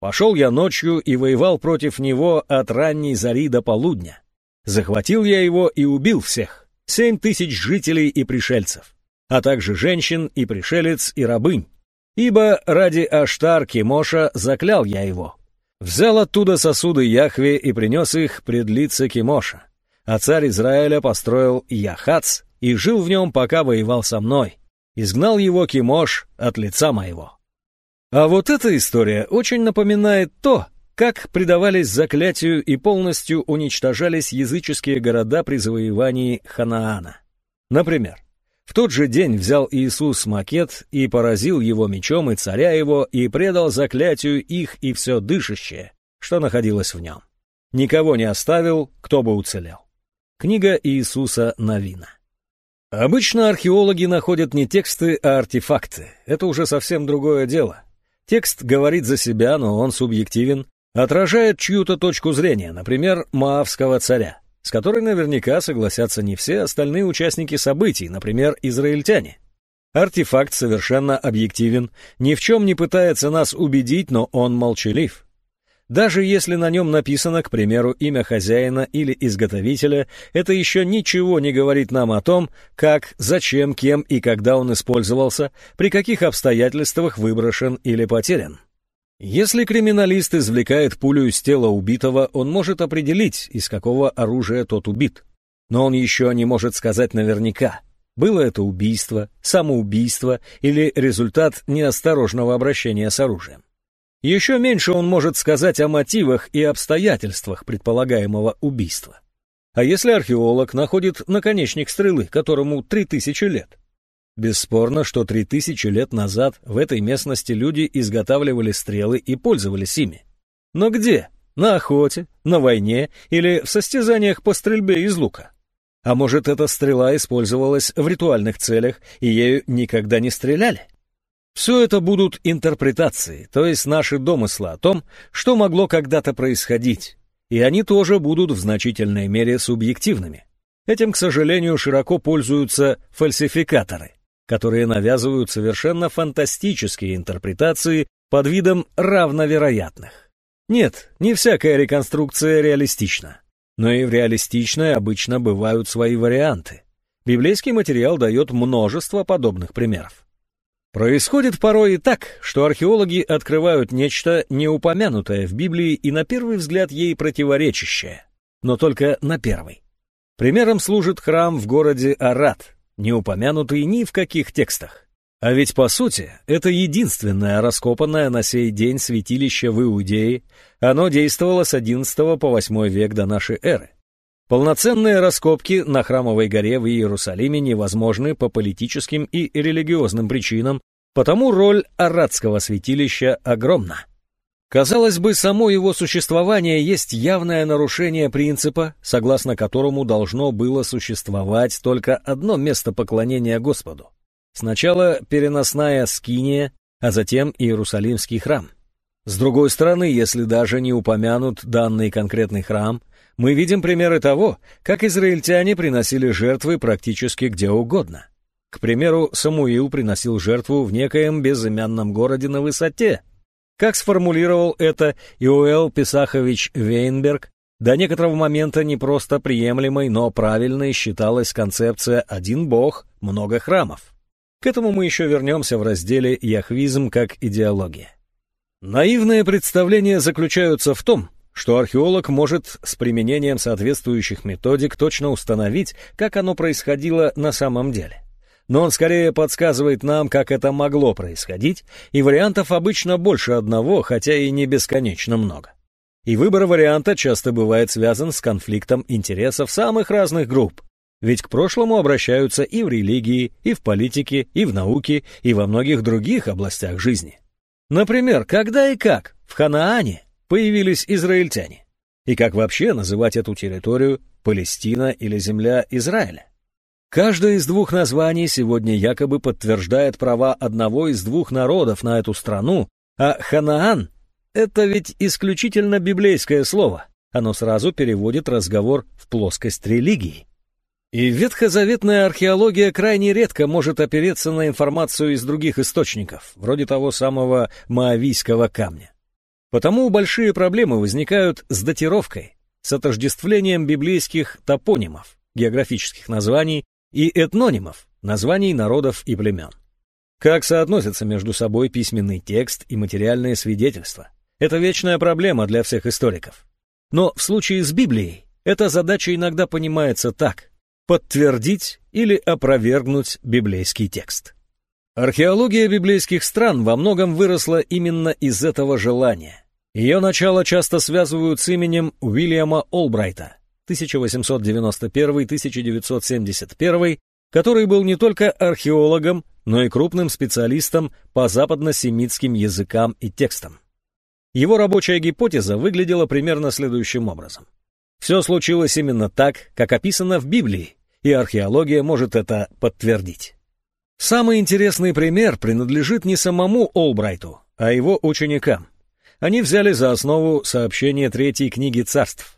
Пошел я ночью и воевал против него от ранней зари до полудня. Захватил я его и убил всех семь тысяч жителей и пришельцев, а также женщин и пришелец и рабынь. Ибо ради Аштар Кимоша заклял я его. Взял оттуда сосуды Яхве и принес их пред лице Кимоша. А царь Израиля построил Яхац и жил в нем, пока воевал со мной. Изгнал его Кимош от лица моего. А вот эта история очень напоминает то, как предавались заклятию и полностью уничтожались языческие города при завоевании Ханаана. Например, в тот же день взял Иисус макет и поразил его мечом и царя его, и предал заклятию их и все дышащее, что находилось в нем. Никого не оставил, кто бы уцелел. Книга Иисуса Новина. Обычно археологи находят не тексты, а артефакты. Это уже совсем другое дело. Текст говорит за себя, но он субъективен, отражает чью-то точку зрения, например, маавского царя, с которой наверняка согласятся не все остальные участники событий, например, израильтяне. Артефакт совершенно объективен, ни в чем не пытается нас убедить, но он молчалив. Даже если на нем написано, к примеру, имя хозяина или изготовителя, это еще ничего не говорит нам о том, как, зачем, кем и когда он использовался, при каких обстоятельствах выброшен или потерян. Если криминалист извлекает пулю из тела убитого, он может определить, из какого оружия тот убит. Но он еще не может сказать наверняка, было это убийство, самоубийство или результат неосторожного обращения с оружием. Еще меньше он может сказать о мотивах и обстоятельствах предполагаемого убийства. А если археолог находит наконечник стрелы, которому 3000 лет, Бесспорно, что три тысячи лет назад в этой местности люди изготавливали стрелы и пользовались ими. Но где? На охоте, на войне или в состязаниях по стрельбе из лука? А может, эта стрела использовалась в ритуальных целях, и ею никогда не стреляли? Все это будут интерпретации, то есть наши домыслы о том, что могло когда-то происходить, и они тоже будут в значительной мере субъективными. Этим, к сожалению, широко пользуются фальсификаторы. Которые навязывают совершенно фантастические интерпретации под видом равновероятных. Нет, не всякая реконструкция реалистична. Но и в реалистичной обычно бывают свои варианты. Библейский материал дает множество подобных примеров. Происходит порой и так, что археологи открывают нечто, не упомянутое в Библии и на первый взгляд ей противоречащее, но только на первый. Примером служит храм в городе Арат, не упомянутый ни в каких текстах. А ведь, по сути, это единственное раскопанное на сей день святилище в Иудее, оно действовало с XI по VIII век до нашей эры. Полноценные раскопки на Храмовой горе в Иерусалиме невозможны по политическим и религиозным причинам, потому роль арадского святилища огромна. Казалось бы, само его существование есть явное нарушение принципа, согласно которому должно было существовать только одно место поклонения Господу. Сначала переносная скиния, а затем Иерусалимский храм. С другой стороны, если даже не упомянут данный конкретный храм, мы видим примеры того, как израильтяне приносили жертвы практически где угодно. К примеру, Самуил приносил жертву в некоем безымянном городе на высоте – как сформулировал это Иоэл Писахович Вейнберг, до некоторого момента не просто приемлемой, но правильной считалась концепция «один бог, много храмов». К этому мы еще вернемся в разделе «Яхвизм как идеология». Наивные представления заключаются в том, что археолог может с применением соответствующих методик точно установить, как оно происходило на самом деле но он скорее подсказывает нам, как это могло происходить, и вариантов обычно больше одного, хотя и не бесконечно много. И выбор варианта часто бывает связан с конфликтом интересов самых разных групп, ведь к прошлому обращаются и в религии, и в политике, и в науке, и во многих других областях жизни. Например, когда и как в Ханаане появились израильтяне? И как вообще называть эту территорию Палестина или земля Израиля? Каждое из двух названий сегодня якобы подтверждает права одного из двух народов на эту страну, а Ханаан — это ведь исключительно библейское слово. Оно сразу переводит разговор в плоскость религии. И ветхозаветная археология крайне редко может опереться на информацию из других источников, вроде того самого Моавийского камня. Потому большие проблемы возникают с датировкой, с отождествлением библейских топонимов, географических названий и этнонимов, названий народов и племен. Как соотносятся между собой письменный текст и материальные свидетельства? Это вечная проблема для всех историков. Но в случае с Библией эта задача иногда понимается так – подтвердить или опровергнуть библейский текст. Археология библейских стран во многом выросла именно из этого желания. Ее начало часто связывают с именем Уильяма Олбрайта, 1891-1971, который был не только археологом, но и крупным специалистом по западно-семитским языкам и текстам. Его рабочая гипотеза выглядела примерно следующим образом. Все случилось именно так, как описано в Библии, и археология может это подтвердить. Самый интересный пример принадлежит не самому Олбрайту, а его ученикам. Они взяли за основу сообщение третьей книги царств.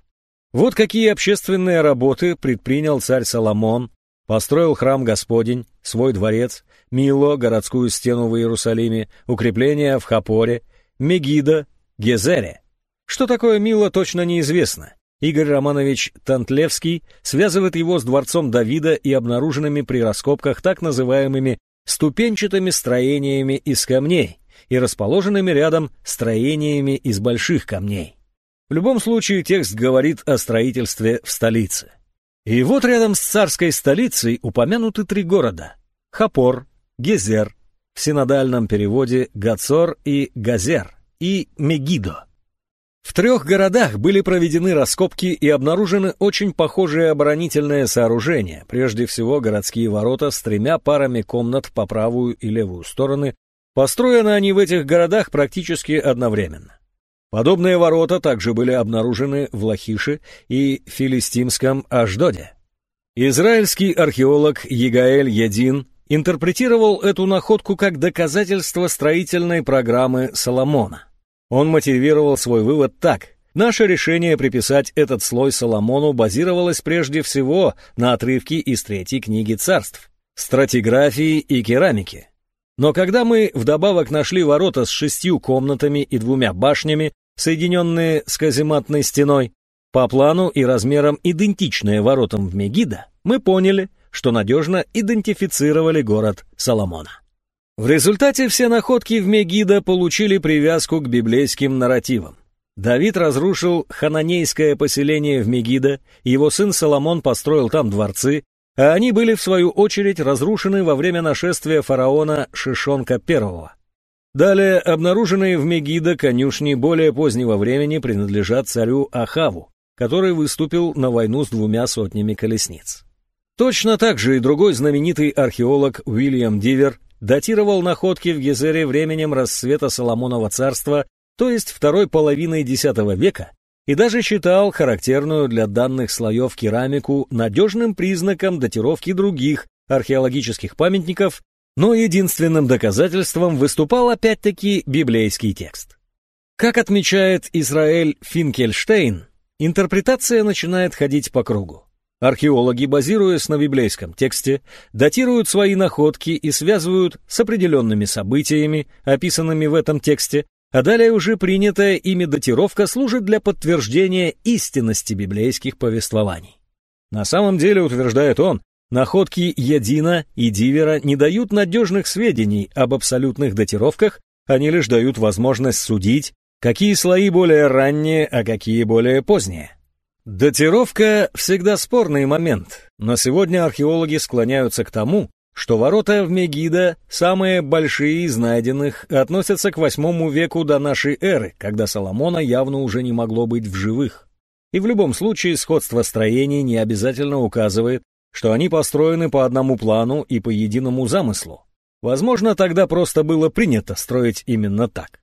Вот какие общественные работы предпринял царь Соломон, построил храм Господень, свой дворец, Мило, городскую стену в Иерусалиме, укрепления в Хапоре, Мегида, Гезере. Что такое Мило, точно неизвестно. Игорь Романович Тантлевский связывает его с дворцом Давида и обнаруженными при раскопках так называемыми ступенчатыми строениями из камней и расположенными рядом строениями из больших камней. В любом случае текст говорит о строительстве в столице. И вот рядом с царской столицей упомянуты три города – Хапор, Гезер, в синодальном переводе Гацор и Газер, и Мегидо. В трех городах были проведены раскопки и обнаружены очень похожие оборонительные сооружения, прежде всего городские ворота с тремя парами комнат по правую и левую стороны. Построены они в этих городах практически одновременно. Подобные ворота также были обнаружены в Лахише и филистимском Ашдоде. Израильский археолог Егаэль Един интерпретировал эту находку как доказательство строительной программы Соломона. Он мотивировал свой вывод так. Наше решение приписать этот слой Соломону базировалось прежде всего на отрывке из третьей книги царств. стратиграфии и керамики. Но когда мы вдобавок нашли ворота с шестью комнатами и двумя башнями, соединенные с казематной стеной, по плану и размерам идентичные воротам в Мегида, мы поняли, что надежно идентифицировали город Соломона. В результате все находки в Мегида получили привязку к библейским нарративам. Давид разрушил хананейское поселение в Мегида, его сын Соломон построил там дворцы, а они были, в свою очередь, разрушены во время нашествия фараона Шишонка I. Далее обнаруженные в Мегида конюшни более позднего времени принадлежат царю Ахаву, который выступил на войну с двумя сотнями колесниц. Точно так же и другой знаменитый археолог Уильям Дивер датировал находки в Гезере временем расцвета Соломонова царства, то есть второй половиной X века, и даже считал характерную для данных слоев керамику надежным признаком датировки других археологических памятников, но единственным доказательством выступал опять-таки библейский текст. Как отмечает Израиль Финкельштейн, интерпретация начинает ходить по кругу. Археологи, базируясь на библейском тексте, датируют свои находки и связывают с определенными событиями, описанными в этом тексте, а далее уже принятая ими датировка служит для подтверждения истинности библейских повествований. На самом деле, утверждает он, находки Ядина и Дивера не дают надежных сведений об абсолютных датировках, они лишь дают возможность судить, какие слои более ранние, а какие более поздние. Датировка всегда спорный момент, но сегодня археологи склоняются к тому, что ворота в Мегида, самые большие из найденных, относятся к восьмому веку до нашей эры, когда Соломона явно уже не могло быть в живых. И в любом случае сходство строений не обязательно указывает, что они построены по одному плану и по единому замыслу. Возможно, тогда просто было принято строить именно так.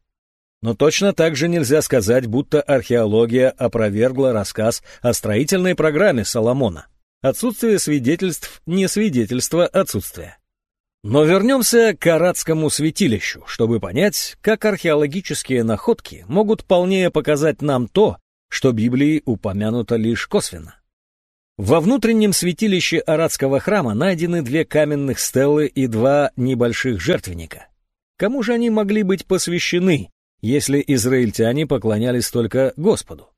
Но точно так же нельзя сказать, будто археология опровергла рассказ о строительной программе Соломона. Отсутствие свидетельств не свидетельство отсутствия. Но вернемся к Арадскому святилищу, чтобы понять, как археологические находки могут полнее показать нам то, что Библии упомянуто лишь косвенно. Во внутреннем святилище Арадского храма найдены две каменных стелы и два небольших жертвенника. Кому же они могли быть посвящены, если израильтяне поклонялись только Господу?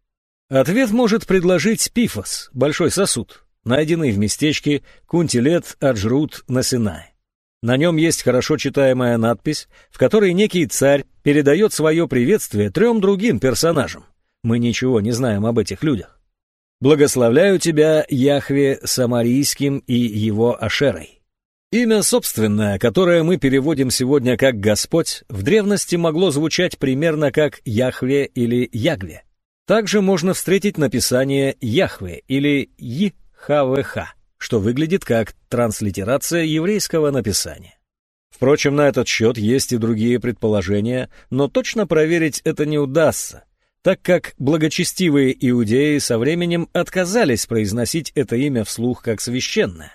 Ответ может предложить Пифос, большой сосуд, найденный в местечке Кунтилет Аджрут на Синае. На нем есть хорошо читаемая надпись, в которой некий царь передает свое приветствие трем другим персонажам. Мы ничего не знаем об этих людях. «Благословляю тебя, Яхве, Самарийским и его Ашерой». Имя собственное, которое мы переводим сегодня как «Господь», в древности могло звучать примерно как «Яхве» или «Ягве». Также можно встретить написание «Яхве» или «Йхвх», что выглядит как транслитерация еврейского написания. Впрочем, на этот счет есть и другие предположения, но точно проверить это не удастся, так как благочестивые иудеи со временем отказались произносить это имя вслух как священное.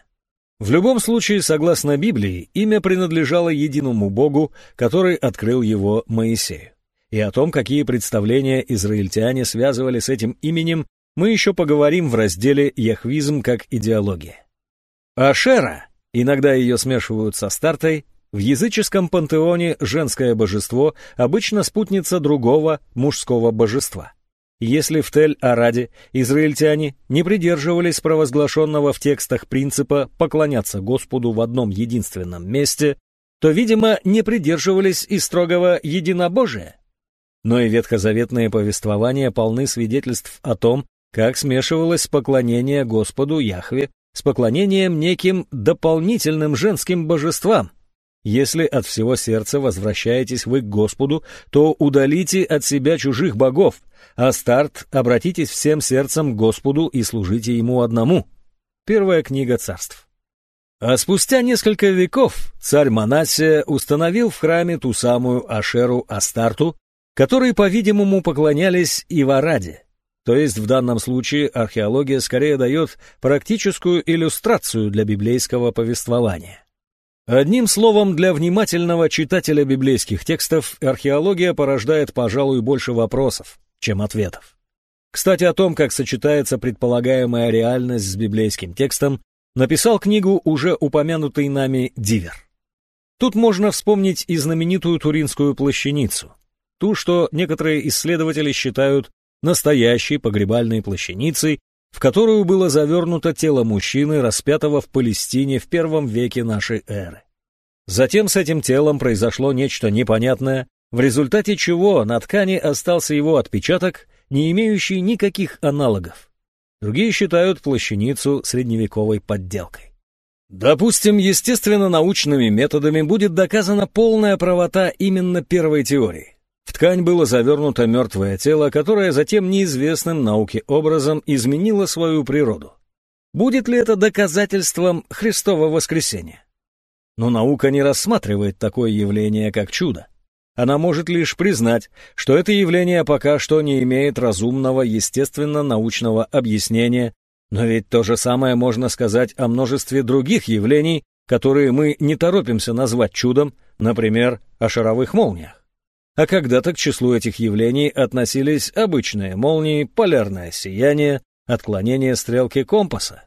В любом случае, согласно Библии, имя принадлежало единому Богу, который открыл его Моисею. И о том, какие представления израильтяне связывали с этим именем, мы еще поговорим в разделе «Яхвизм как идеология». Ашера, иногда ее смешивают со Стартой, в языческом пантеоне женское божество обычно спутница другого мужского божества – если в Тель-Араде израильтяне не придерживались провозглашенного в текстах принципа поклоняться Господу в одном единственном месте, то, видимо, не придерживались и строгого единобожия. Но и ветхозаветные повествования полны свидетельств о том, как смешивалось поклонение Господу Яхве с поклонением неким дополнительным женским божествам, если от всего сердца возвращаетесь вы к Господу, то удалите от себя чужих богов, а старт обратитесь всем сердцем к Господу и служите Ему одному. Первая книга царств. А спустя несколько веков царь Манасия установил в храме ту самую Ашеру Астарту, которой, по-видимому, поклонялись и в Араде. То есть в данном случае археология скорее дает практическую иллюстрацию для библейского повествования. Одним словом, для внимательного читателя библейских текстов археология порождает, пожалуй, больше вопросов, чем ответов. Кстати, о том, как сочетается предполагаемая реальность с библейским текстом, написал книгу уже упомянутый нами Дивер. Тут можно вспомнить и знаменитую Туринскую плащаницу, ту, что некоторые исследователи считают настоящей погребальной плащаницей, в которую было завернуто тело мужчины, распятого в Палестине в первом веке нашей эры. Затем с этим телом произошло нечто непонятное, в результате чего на ткани остался его отпечаток, не имеющий никаких аналогов. Другие считают плащаницу средневековой подделкой. Допустим, естественно-научными методами будет доказана полная правота именно первой теории. В ткань было завернуто мертвое тело, которое затем неизвестным науке образом изменило свою природу. Будет ли это доказательством Христова воскресения? Но наука не рассматривает такое явление как чудо. Она может лишь признать, что это явление пока что не имеет разумного естественно-научного объяснения но ведь то же самое можно сказать о множестве других явлений, которые мы не торопимся назвать чудом, например, о шаровых молниях. А когда-то к числу этих явлений относились обычные молнии, полярное сияние, отклонение стрелки компаса.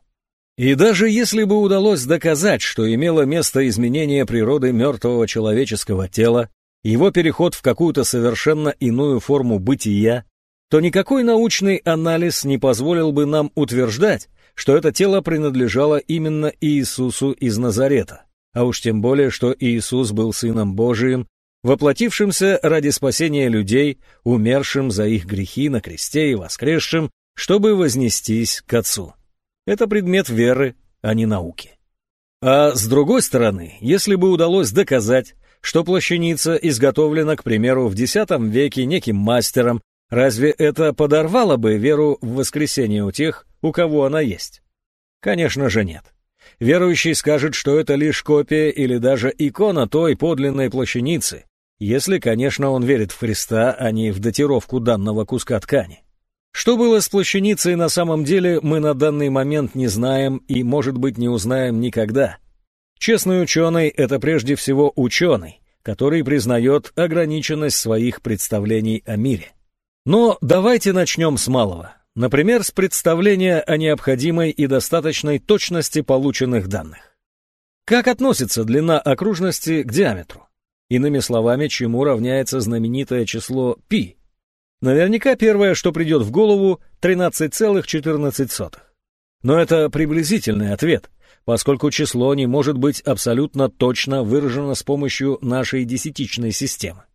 И даже если бы удалось доказать, что имело место изменение природы мертвого человеческого тела, его переход в какую-то совершенно иную форму бытия, то никакой научный анализ не позволил бы нам утверждать, что это тело принадлежало именно Иисусу из Назарета, а уж тем более, что Иисус был Сыном Божиим, воплотившимся ради спасения людей, умершим за их грехи на кресте и воскресшим, чтобы вознестись к Отцу. Это предмет веры, а не науки. А с другой стороны, если бы удалось доказать, что плащаница изготовлена, к примеру, в X веке неким мастером, Разве это подорвало бы веру в воскресение у тех, у кого она есть? Конечно же нет. Верующий скажет, что это лишь копия или даже икона той подлинной плащаницы, если, конечно, он верит в Христа, а не в датировку данного куска ткани. Что было с плащаницей на самом деле, мы на данный момент не знаем и, может быть, не узнаем никогда. Честный ученый — это прежде всего ученый, который признает ограниченность своих представлений о мире. Но давайте начнем с малого. Например, с представления о необходимой и достаточной точности полученных данных. Как относится длина окружности к диаметру? Иными словами, чему равняется знаменитое число π? Наверняка первое, что придет в голову, 13,14. Но это приблизительный ответ, поскольку число не может быть абсолютно точно выражено с помощью нашей десятичной системы.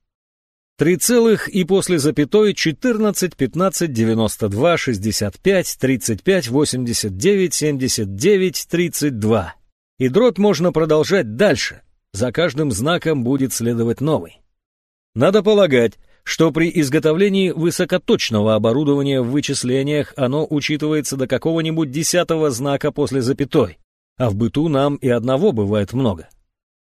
Три целых и после запятой 14, 15, 92, 65, 35, 89, 79, 32. И дробь можно продолжать дальше. За каждым знаком будет следовать новый. Надо полагать, что при изготовлении высокоточного оборудования в вычислениях оно учитывается до какого-нибудь десятого знака после запятой, а в быту нам и одного бывает много.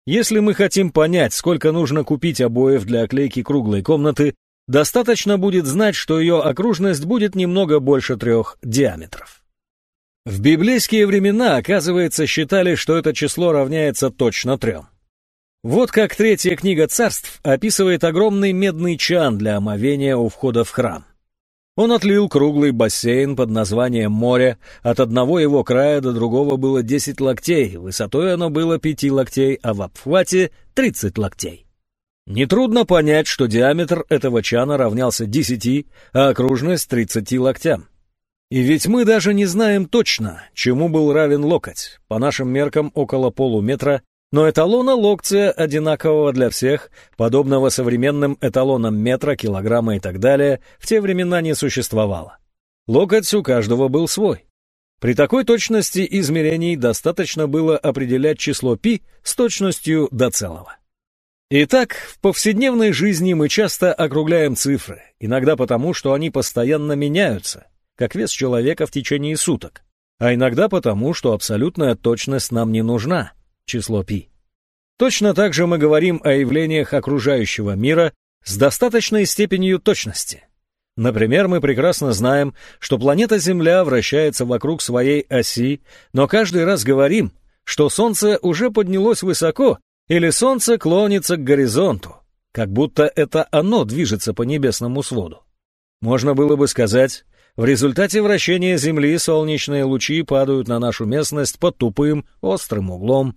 Если мы хотим понять, сколько нужно купить обоев для оклейки круглой комнаты, достаточно будет знать, что ее окружность будет немного больше трех диаметров. В библейские времена, оказывается, считали, что это число равняется точно трем. Вот как третья книга царств описывает огромный медный чан для омовения у входа в храм. Он отлил круглый бассейн под названием «Море». От одного его края до другого было 10 локтей, высотой оно было 5 локтей, а в обхвате 30 локтей. Нетрудно понять, что диаметр этого чана равнялся 10, а окружность 30 локтям. И ведь мы даже не знаем точно, чему был равен локоть, по нашим меркам около полуметра, но эталона локтя, одинакового для всех, подобного современным эталонам метра, килограмма и так далее, в те времена не существовало. Локоть у каждого был свой. При такой точности измерений достаточно было определять число π с точностью до целого. Итак, в повседневной жизни мы часто округляем цифры, иногда потому, что они постоянно меняются, как вес человека в течение суток, а иногда потому, что абсолютная точность нам не нужна, число π. Точно так же мы говорим о явлениях окружающего мира с достаточной степенью точности. Например, мы прекрасно знаем, что планета Земля вращается вокруг своей оси, но каждый раз говорим, что Солнце уже поднялось высоко или Солнце клонится к горизонту, как будто это оно движется по небесному своду. Можно было бы сказать, В результате вращения Земли солнечные лучи падают на нашу местность под тупым, острым углом.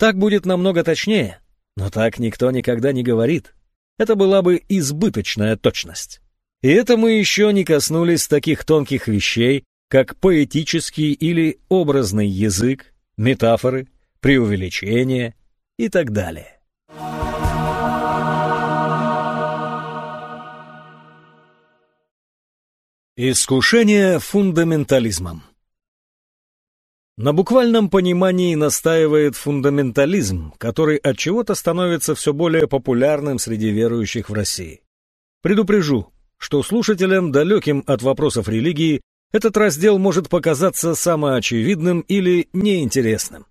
Так будет намного точнее, но так никто никогда не говорит. Это была бы избыточная точность. И это мы еще не коснулись таких тонких вещей, как поэтический или образный язык, метафоры, преувеличения и так далее. Искушение фундаментализмом На буквальном понимании настаивает фундаментализм, который от чего-то становится все более популярным среди верующих в России. Предупрежу, что слушателям, далеким от вопросов религии, этот раздел может показаться самоочевидным или неинтересным.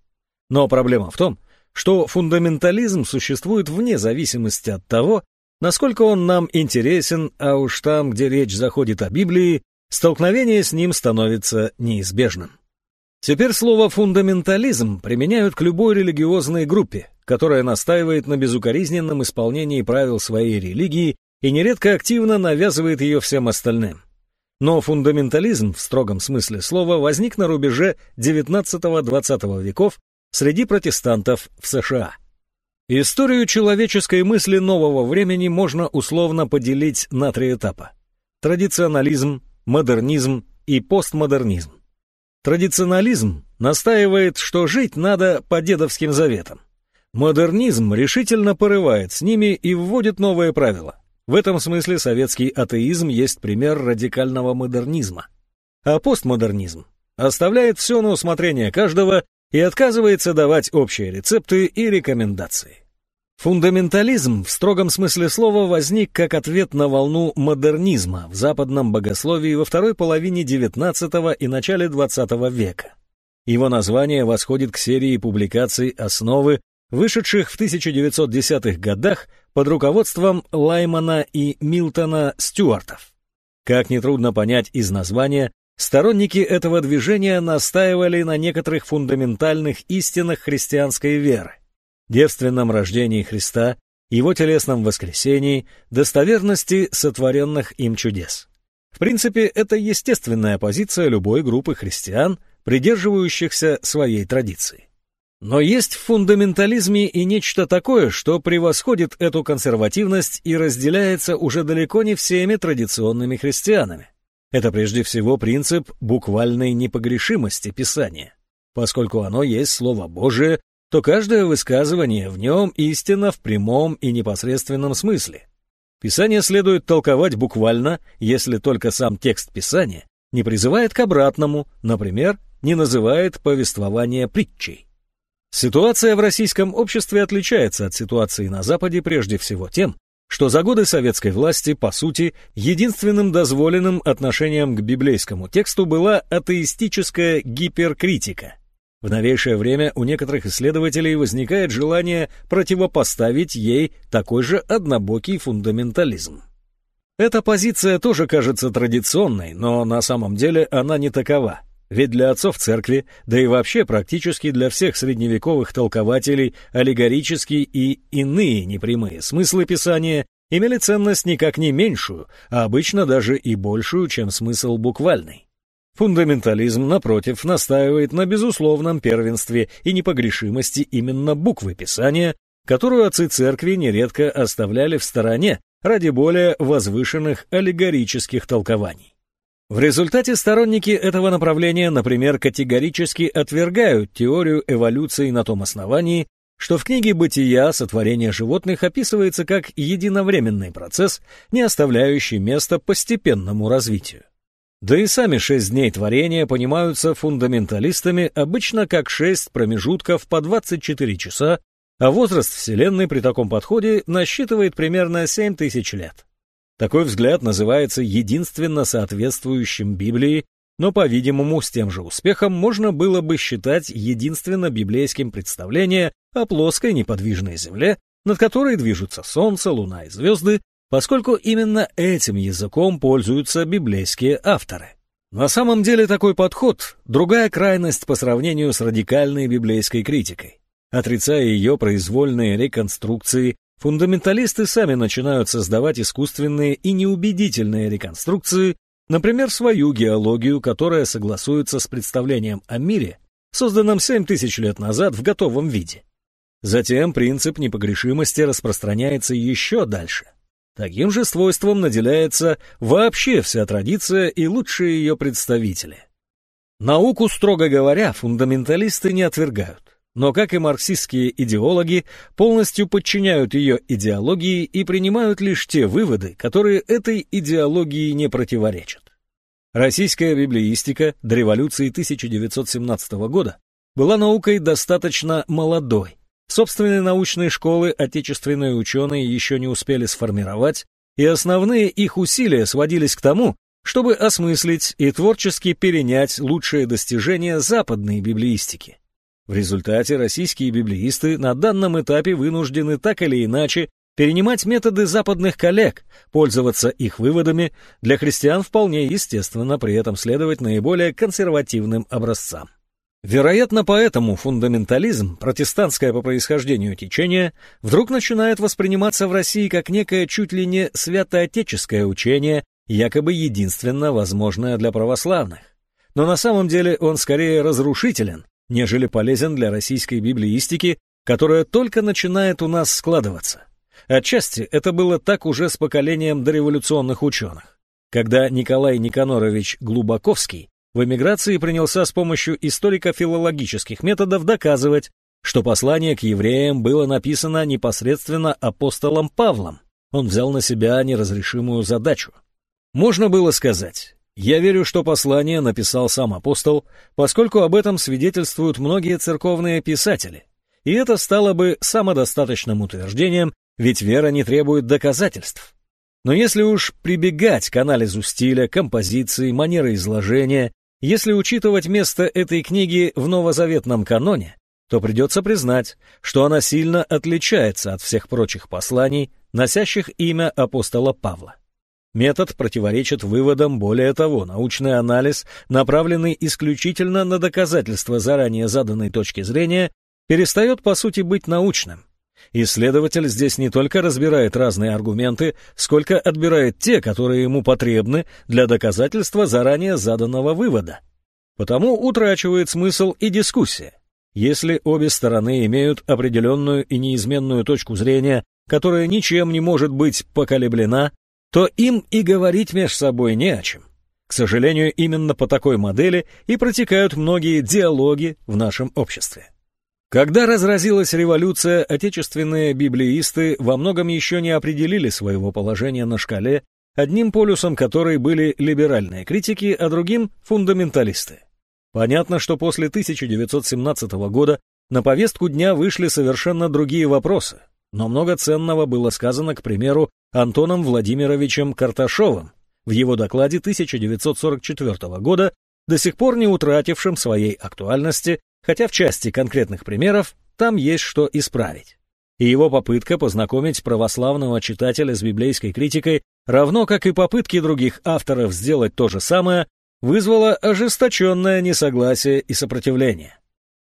Но проблема в том, что фундаментализм существует вне зависимости от того, насколько он нам интересен, а уж там, где речь заходит о Библии, столкновение с ним становится неизбежным. Теперь слово «фундаментализм» применяют к любой религиозной группе, которая настаивает на безукоризненном исполнении правил своей религии и нередко активно навязывает ее всем остальным. Но фундаментализм в строгом смысле слова возник на рубеже XIX-XX веков среди протестантов в США. Историю человеческой мысли нового времени можно условно поделить на три этапа. Традиционализм, модернизм и постмодернизм. Традиционализм настаивает, что жить надо по дедовским заветам. Модернизм решительно порывает с ними и вводит новые правила. В этом смысле советский атеизм есть пример радикального модернизма. А постмодернизм оставляет все на усмотрение каждого и отказывается давать общие рецепты и рекомендации. Фундаментализм в строгом смысле слова возник как ответ на волну модернизма в западном богословии во второй половине XIX и начале XX века. Его название восходит к серии публикаций «Основы», вышедших в 1910-х годах под руководством Лаймана и Милтона Стюартов. Как нетрудно понять из названия, Сторонники этого движения настаивали на некоторых фундаментальных истинах христианской веры. Девственном рождении Христа, его телесном воскресении, достоверности сотворенных им чудес. В принципе, это естественная позиция любой группы христиан, придерживающихся своей традиции. Но есть в фундаментализме и нечто такое, что превосходит эту консервативность и разделяется уже далеко не всеми традиционными христианами. Это прежде всего принцип буквальной непогрешимости Писания. Поскольку оно есть Слово Божие, то каждое высказывание в нем истина в прямом и непосредственном смысле. Писание следует толковать буквально, если только сам текст Писания не призывает к обратному, например, не называет повествование притчей. Ситуация в российском обществе отличается от ситуации на Западе прежде всего тем, что за годы советской власти, по сути, единственным дозволенным отношением к библейскому тексту была атеистическая гиперкритика. В новейшее время у некоторых исследователей возникает желание противопоставить ей такой же однобокий фундаментализм. Эта позиция тоже кажется традиционной, но на самом деле она не такова. Ведь для отцов церкви, да и вообще практически для всех средневековых толкователей, аллегорические и иные непрямые смыслы Писания имели ценность никак не меньшую, а обычно даже и большую, чем смысл буквальный. Фундаментализм, напротив, настаивает на безусловном первенстве и непогрешимости именно буквы Писания, которую отцы церкви нередко оставляли в стороне ради более возвышенных аллегорических толкований. В результате сторонники этого направления, например, категорически отвергают теорию эволюции на том основании, что в книге «Бытия» сотворение животных описывается как единовременный процесс, не оставляющий места постепенному развитию. Да и сами шесть дней творения понимаются фундаменталистами обычно как шесть промежутков по 24 часа, а возраст Вселенной при таком подходе насчитывает примерно 7 тысяч лет. Такой взгляд называется единственно соответствующим Библии, но, по-видимому, с тем же успехом можно было бы считать единственно библейским представление о плоской неподвижной Земле, над которой движутся Солнце, Луна и звезды, поскольку именно этим языком пользуются библейские авторы. На самом деле такой подход – другая крайность по сравнению с радикальной библейской критикой. Отрицая ее произвольные реконструкции Фундаменталисты сами начинают создавать искусственные и неубедительные реконструкции, Например, свою геологию, которая согласуется с представлением о мире, созданном 7 тысяч лет назад в готовом виде. Затем принцип непогрешимости распространяется еще дальше. Таким же свойством наделяется вообще вся традиция и лучшие ее представители. Науку, строго говоря, фундаменталисты не отвергают, но, как и марксистские идеологи, полностью подчиняют ее идеологии и принимают лишь те выводы, которые этой идеологии не противоречат. Российская библеистика до революции 1917 года была наукой достаточно молодой. Собственные научные школы отечественные ученые еще не успели сформировать, и основные их усилия сводились к тому, чтобы осмыслить и творчески перенять лучшие достижения западной библеистики. В результате российские библеисты на данном этапе вынуждены так или иначе перенимать методы западных коллег, пользоваться их выводами, для христиан вполне естественно при этом следовать наиболее консервативным образцам. Вероятно, поэтому фундаментализм, протестантское по происхождению течение, вдруг начинает восприниматься в России как некое чуть ли не святоотеческое учение, якобы единственно возможное для православных. Но на самом деле он скорее разрушителен, нежели полезен для российской библеистики, которая только начинает у нас складываться. Отчасти это было так уже с поколением дореволюционных ученых. Когда Николай Никанорович Глубаковский в эмиграции принялся с помощью историко-филологических методов доказывать, что послание к евреям было написано непосредственно апостолом Павлом. Он взял на себя неразрешимую задачу — можно было сказать, я верю, что послание написал сам апостол, поскольку об этом свидетельствуют многие церковные писатели. И это стало бы самодостаточным утверждением, ведь вера не требует доказательств. Но если уж прибегать к анализу стиля, композиции, манеры изложения, если учитывать место этой книги в новозаветном каноне, то придется признать, что она сильно отличается от всех прочих посланий, носящих имя апостола Павла. Метод противоречит выводам, более того, научный анализ, направленный исключительно на доказательство заранее заданной точки зрения, перестает по сути быть научным. Исследователь здесь не только разбирает разные аргументы, сколько отбирает те, которые ему потребны для доказательства заранее заданного вывода. Потому утрачивает смысл и дискуссия. Если обе стороны имеют определенную и неизменную точку зрения, которая ничем не может быть поколеблена, то им и говорить меж собой не о чем. К сожалению, именно по такой модели и протекают многие диалоги в нашем обществе. Когда разразилась революция, отечественные библеисты во многом еще не определили своего положения на шкале, одним полюсом которой были либеральные критики, а другим — фундаменталисты. Понятно, что после 1917 года на повестку дня вышли совершенно другие вопросы, но много ценного было сказано, к примеру, Антоном Владимировичем Карташовым в его докладе 1944 года, до сих пор не утратившим своей актуальности, хотя в части конкретных примеров там есть что исправить. И его попытка познакомить православного читателя с библейской критикой, равно как и попытки других авторов сделать то же самое, вызвала ожесточенное несогласие и сопротивление.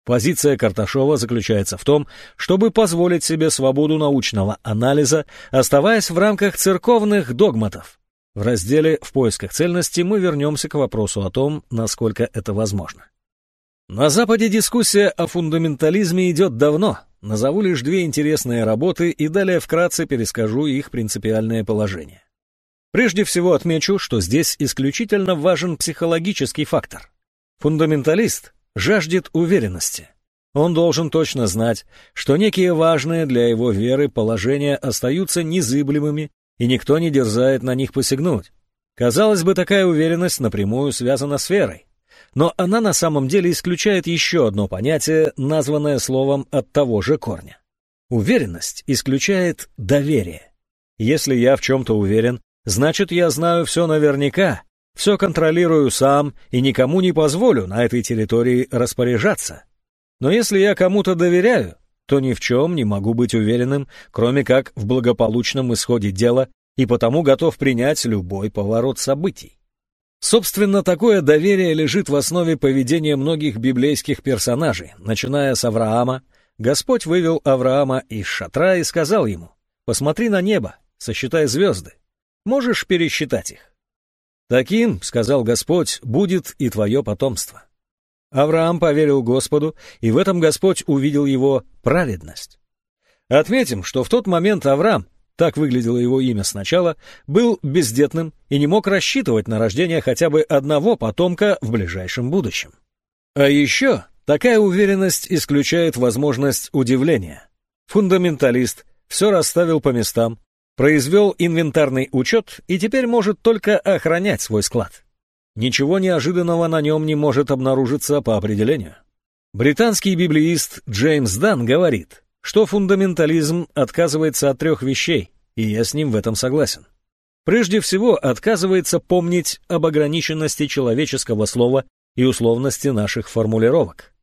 Позиция Карташова заключается в том, чтобы позволить себе свободу научного анализа, оставаясь в рамках церковных догматов. В разделе «В поисках цельности» мы вернемся к вопросу о том, насколько это возможно. На Западе дискуссия о фундаментализме идет давно. Назову лишь две интересные работы и далее вкратце перескажу их принципиальное положение. Прежде всего отмечу, что здесь исключительно важен психологический фактор. Фундаменталист жаждет уверенности. Он должен точно знать, что некие важные для его веры положения остаются незыблемыми, и никто не дерзает на них посягнуть. Казалось бы, такая уверенность напрямую связана с верой. Но она на самом деле исключает еще одно понятие, названное словом от того же корня. Уверенность исключает доверие. Если я в чем-то уверен, значит, я знаю все наверняка, все контролирую сам и никому не позволю на этой территории распоряжаться. Но если я кому-то доверяю, то ни в чем не могу быть уверенным, кроме как в благополучном исходе дела, и потому готов принять любой поворот событий. Собственно, такое доверие лежит в основе поведения многих библейских персонажей, начиная с Авраама. Господь вывел Авраама из шатра и сказал ему, «Посмотри на небо, сосчитай звезды. Можешь пересчитать их?» Таким, сказал Господь, будет и твое потомство. Авраам поверил Господу, и в этом Господь увидел его праведность. Отметим, что в тот момент Авраам, так выглядело его имя сначала, был бездетным и не мог рассчитывать на рождение хотя бы одного потомка в ближайшем будущем. А еще такая уверенность исключает возможность удивления. Фундаменталист все расставил по местам, произвел инвентарный учет и теперь может только охранять свой склад. Ничего неожиданного на нем не может обнаружиться по определению. Британский библеист Джеймс Дан говорит, что фундаментализм отказывается от трех вещей, и я с ним в этом согласен. Прежде всего, отказывается помнить об ограниченности человеческого слова и условности наших формулировок.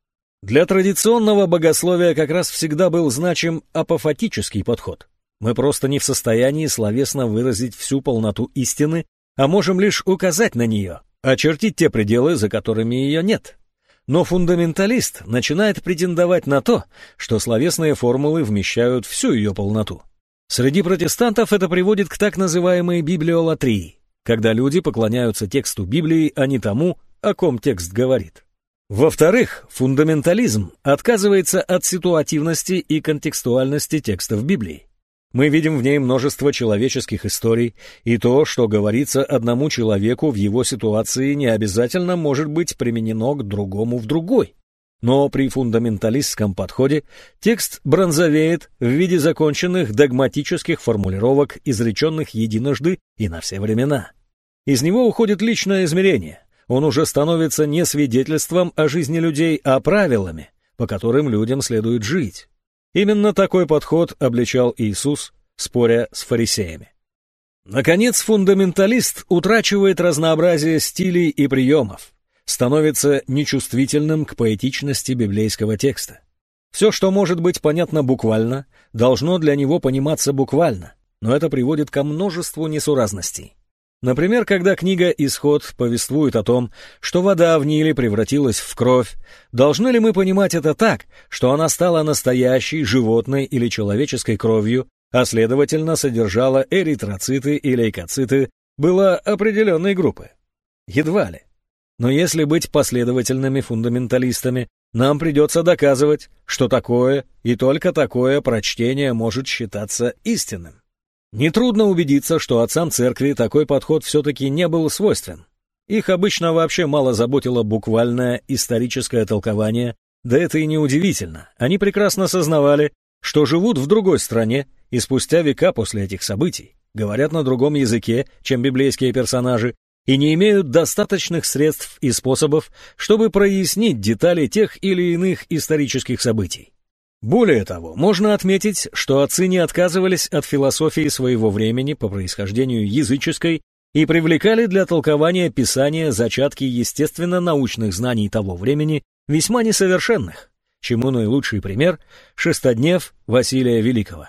Для традиционного богословия как раз всегда был значим апофатический подход. Мы просто не в состоянии словесно выразить всю полноту истины, а можем лишь указать на нее, очертить те пределы, за которыми ее нет. Но фундаменталист начинает претендовать на то, что словесные формулы вмещают всю ее полноту. Среди протестантов это приводит к так называемой библиолатрии, когда люди поклоняются тексту Библии, а не тому, о ком текст говорит. Во-вторых, фундаментализм отказывается от ситуативности и контекстуальности текстов Библии. Мы видим в ней множество человеческих историй, и то, что говорится одному человеку в его ситуации, не обязательно может быть применено к другому в другой. Но при фундаменталистском подходе текст бронзовеет в виде законченных догматических формулировок, изреченных единожды и на все времена. Из него уходит личное измерение. Он уже становится не свидетельством о жизни людей, а правилами, по которым людям следует жить. Именно такой подход обличал Иисус, споря с фарисеями. Наконец, фундаменталист утрачивает разнообразие стилей и приемов, становится нечувствительным к поэтичности библейского текста. Все, что может быть понятно буквально, должно для него пониматься буквально, но это приводит ко множеству несуразностей. Например, когда книга «Исход» повествует о том, что вода в Ниле превратилась в кровь, должны ли мы понимать это так, что она стала настоящей животной или человеческой кровью, а следовательно содержала эритроциты и лейкоциты, была определенной группы? Едва ли. Но если быть последовательными фундаменталистами, нам придется доказывать, что такое и только такое прочтение может считаться истинным. Нетрудно убедиться, что отцам церкви такой подход все-таки не был свойствен. Их обычно вообще мало заботило буквальное историческое толкование, да это и не удивительно. Они прекрасно сознавали, что живут в другой стране, и спустя века после этих событий говорят на другом языке, чем библейские персонажи, и не имеют достаточных средств и способов, чтобы прояснить детали тех или иных исторических событий. Более того, можно отметить, что отцы не отказывались от философии своего времени по происхождению языческой и привлекали для толкования Писания зачатки естественно-научных знаний того времени, весьма несовершенных, чему наилучший пример — шестоднев Василия Великого.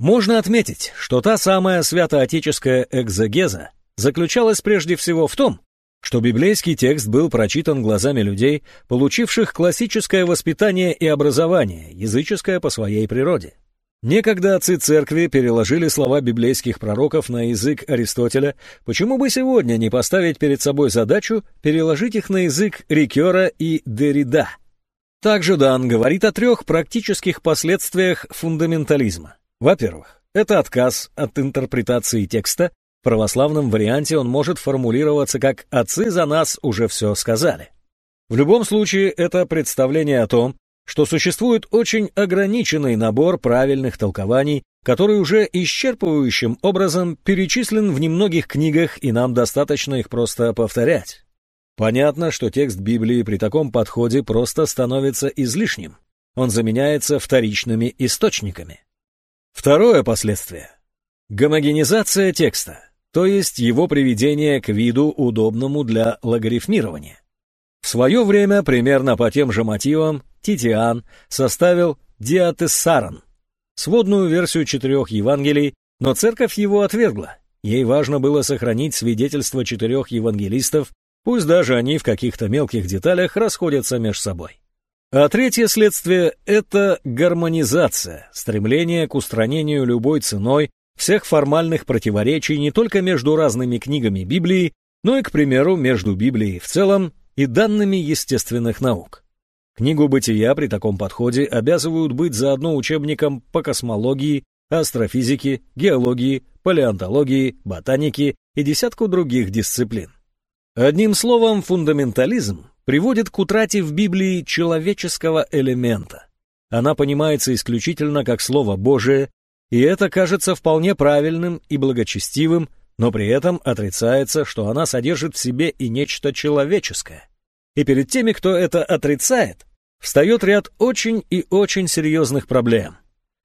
Можно отметить, что та самая святоотеческая экзегеза заключалась прежде всего в том, что библейский текст был прочитан глазами людей, получивших классическое воспитание и образование, языческое по своей природе. Некогда отцы церкви переложили слова библейских пророков на язык Аристотеля, почему бы сегодня не поставить перед собой задачу переложить их на язык Рикера и Деррида? Также Дан говорит о трех практических последствиях фундаментализма. Во-первых, это отказ от интерпретации текста, в православном варианте он может формулироваться как «отцы за нас уже все сказали». В любом случае, это представление о том, что существует очень ограниченный набор правильных толкований, который уже исчерпывающим образом перечислен в немногих книгах, и нам достаточно их просто повторять. Понятно, что текст Библии при таком подходе просто становится излишним. Он заменяется вторичными источниками. Второе последствие. Гомогенизация текста то есть его приведение к виду, удобному для логарифмирования. В свое время, примерно по тем же мотивам, Титиан составил Диатессаран, сводную версию четырех Евангелий, но церковь его отвергла. Ей важно было сохранить свидетельство четырех евангелистов, пусть даже они в каких-то мелких деталях расходятся между собой. А третье следствие — это гармонизация, стремление к устранению любой ценой всех формальных противоречий не только между разными книгами Библии, но и, к примеру, между Библией в целом и данными естественных наук. Книгу «Бытия» при таком подходе обязывают быть заодно учебником по космологии, астрофизике, геологии, палеонтологии, ботанике и десятку других дисциплин. Одним словом, фундаментализм приводит к утрате в Библии человеческого элемента. Она понимается исключительно как Слово Божие, и это кажется вполне правильным и благочестивым, но при этом отрицается, что она содержит в себе и нечто человеческое. И перед теми, кто это отрицает, встает ряд очень и очень серьезных проблем.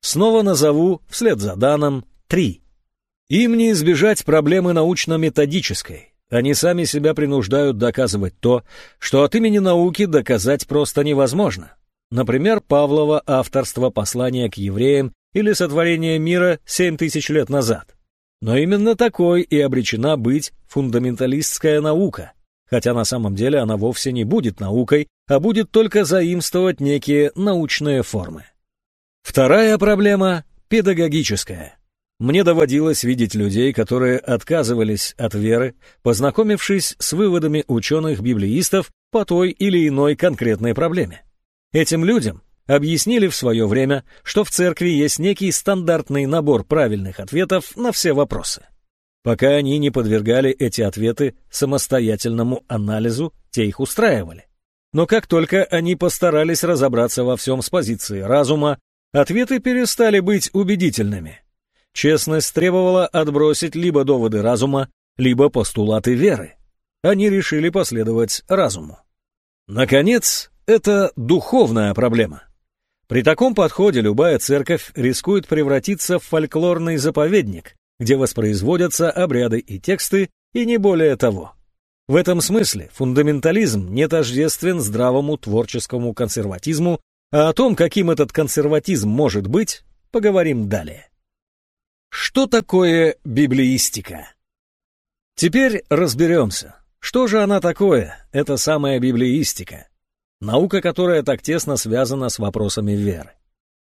Снова назову, вслед за Даном, три. Им не избежать проблемы научно-методической. Они сами себя принуждают доказывать то, что от имени науки доказать просто невозможно. Например, Павлова авторство послания к евреям или сотворение мира семь тысяч лет назад. Но именно такой и обречена быть фундаменталистская наука, хотя на самом деле она вовсе не будет наукой, а будет только заимствовать некие научные формы. Вторая проблема – педагогическая. Мне доводилось видеть людей, которые отказывались от веры, познакомившись с выводами ученых-библеистов по той или иной конкретной проблеме. Этим людям объяснили в свое время, что в церкви есть некий стандартный набор правильных ответов на все вопросы. Пока они не подвергали эти ответы самостоятельному анализу, те их устраивали. Но как только они постарались разобраться во всем с позиции разума, ответы перестали быть убедительными. Честность требовала отбросить либо доводы разума, либо постулаты веры. Они решили последовать разуму. Наконец, это духовная проблема. При таком подходе любая церковь рискует превратиться в фольклорный заповедник, где воспроизводятся обряды и тексты, и не более того. В этом смысле фундаментализм не тождествен здравому творческому консерватизму, а о том, каким этот консерватизм может быть, поговорим далее. Что такое библеистика? Теперь разберемся, что же она такое, эта самая библеистика. Наука, которая так тесно связана с вопросами веры.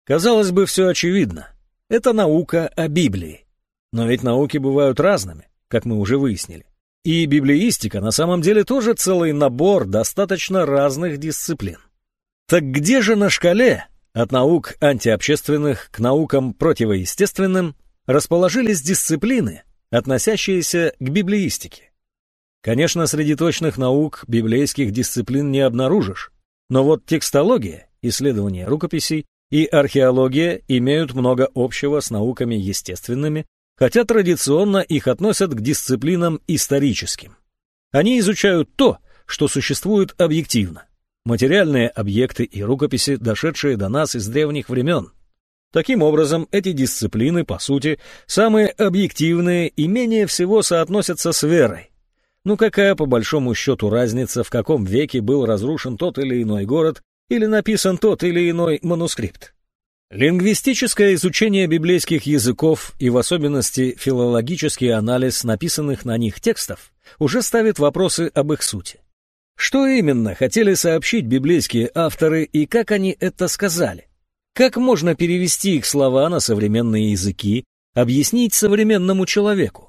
Казалось бы, все очевидно. Это наука о Библии. Но ведь науки бывают разными, как мы уже выяснили. И библеистика на самом деле тоже целый набор достаточно разных дисциплин. Так где же на шкале от наук антиобщественных к наукам противоестественным расположились дисциплины, относящиеся к библеистике? Конечно, среди точных наук библейских дисциплин не обнаружишь, но вот текстология, исследование рукописей и археология имеют много общего с науками естественными, хотя традиционно их относят к дисциплинам историческим. Они изучают то, что существует объективно. Материальные объекты и рукописи, дошедшие до нас из древних времен. Таким образом, эти дисциплины, по сути, самые объективные и менее всего соотносятся с верой, ну какая по большому счету разница, в каком веке был разрушен тот или иной город или написан тот или иной манускрипт? Лингвистическое изучение библейских языков и в особенности филологический анализ написанных на них текстов уже ставит вопросы об их сути. Что именно хотели сообщить библейские авторы и как они это сказали? Как можно перевести их слова на современные языки, объяснить современному человеку?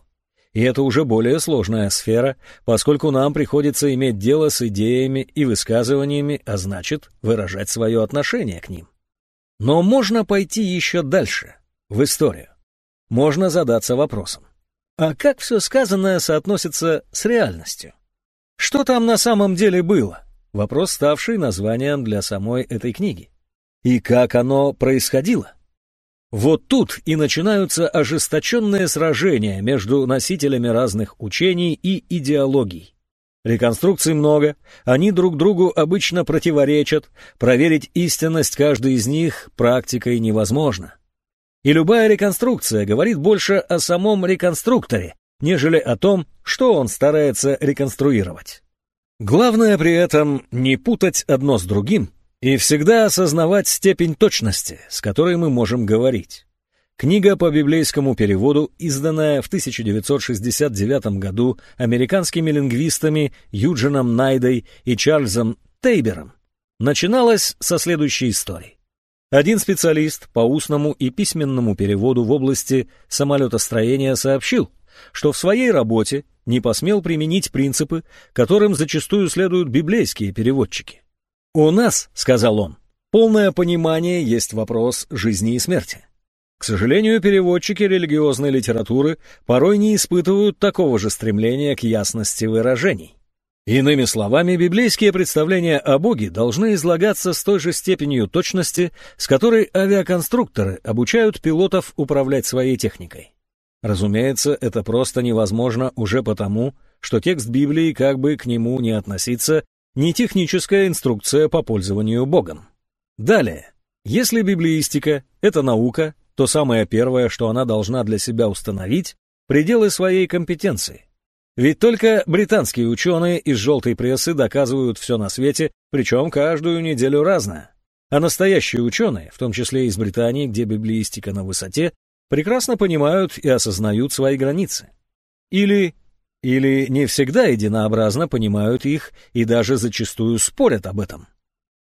И это уже более сложная сфера, поскольку нам приходится иметь дело с идеями и высказываниями, а значит, выражать свое отношение к ним. Но можно пойти еще дальше, в историю. Можно задаться вопросом. А как все сказанное соотносится с реальностью? Что там на самом деле было? Вопрос, ставший названием для самой этой книги. И как оно происходило? Вот тут и начинаются ожесточенные сражения между носителями разных учений и идеологий. Реконструкций много, они друг другу обычно противоречат, проверить истинность каждой из них практикой невозможно. И любая реконструкция говорит больше о самом реконструкторе, нежели о том, что он старается реконструировать. Главное при этом не путать одно с другим и всегда осознавать степень точности, с которой мы можем говорить. Книга по библейскому переводу, изданная в 1969 году американскими лингвистами Юджином Найдой и Чарльзом Тейбером, начиналась со следующей истории. Один специалист по устному и письменному переводу в области самолетостроения сообщил, что в своей работе не посмел применить принципы, которым зачастую следуют библейские переводчики. «У нас, — сказал он, — полное понимание есть вопрос жизни и смерти. К сожалению, переводчики религиозной литературы порой не испытывают такого же стремления к ясности выражений. Иными словами, библейские представления о Боге должны излагаться с той же степенью точности, с которой авиаконструкторы обучают пилотов управлять своей техникой. Разумеется, это просто невозможно уже потому, что текст Библии, как бы к нему не относиться, не техническая инструкция по пользованию Богом. Далее, если библеистика — это наука, то самое первое, что она должна для себя установить, пределы своей компетенции. Ведь только британские ученые из желтой прессы доказывают все на свете, причем каждую неделю разное. А настоящие ученые, в том числе из Британии, где библеистика на высоте, прекрасно понимают и осознают свои границы. Или, или не всегда единообразно понимают их и даже зачастую спорят об этом.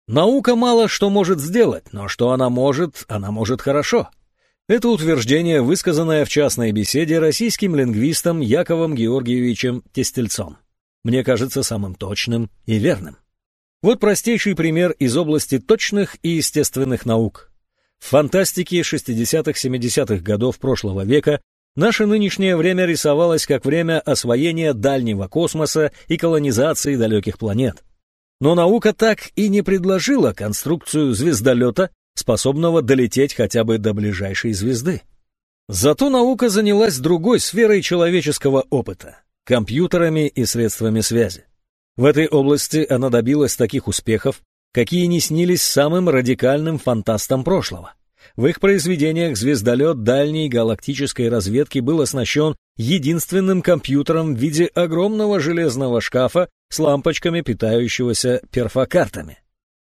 Наука мало что может сделать, но что она может, она может хорошо. Это утверждение, высказанное в частной беседе российским лингвистом Яковом Георгиевичем Тестельцом. Мне кажется самым точным и верным. Вот простейший пример из области точных и естественных наук. В фантастике 60-70-х годов прошлого века наше нынешнее время рисовалось как время освоения дальнего космоса и колонизации далеких планет. Но наука так и не предложила конструкцию звездолета способного долететь хотя бы до ближайшей звезды. Зато наука занялась другой сферой человеческого опыта — компьютерами и средствами связи. В этой области она добилась таких успехов, какие не снились самым радикальным фантастам прошлого. В их произведениях звездолет дальней галактической разведки был оснащен единственным компьютером в виде огромного железного шкафа с лампочками, питающегося перфокартами.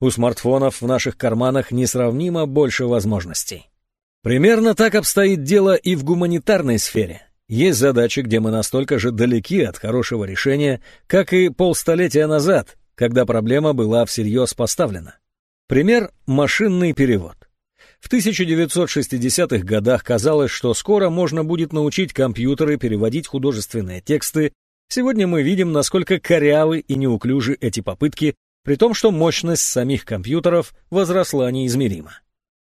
У смартфонов в наших карманах несравнимо больше возможностей. Примерно так обстоит дело и в гуманитарной сфере. Есть задачи, где мы настолько же далеки от хорошего решения, как и полстолетия назад, когда проблема была всерьез поставлена. Пример – машинный перевод. В 1960-х годах казалось, что скоро можно будет научить компьютеры переводить художественные тексты. Сегодня мы видим, насколько корявы и неуклюжи эти попытки при том, что мощность самих компьютеров возросла неизмеримо.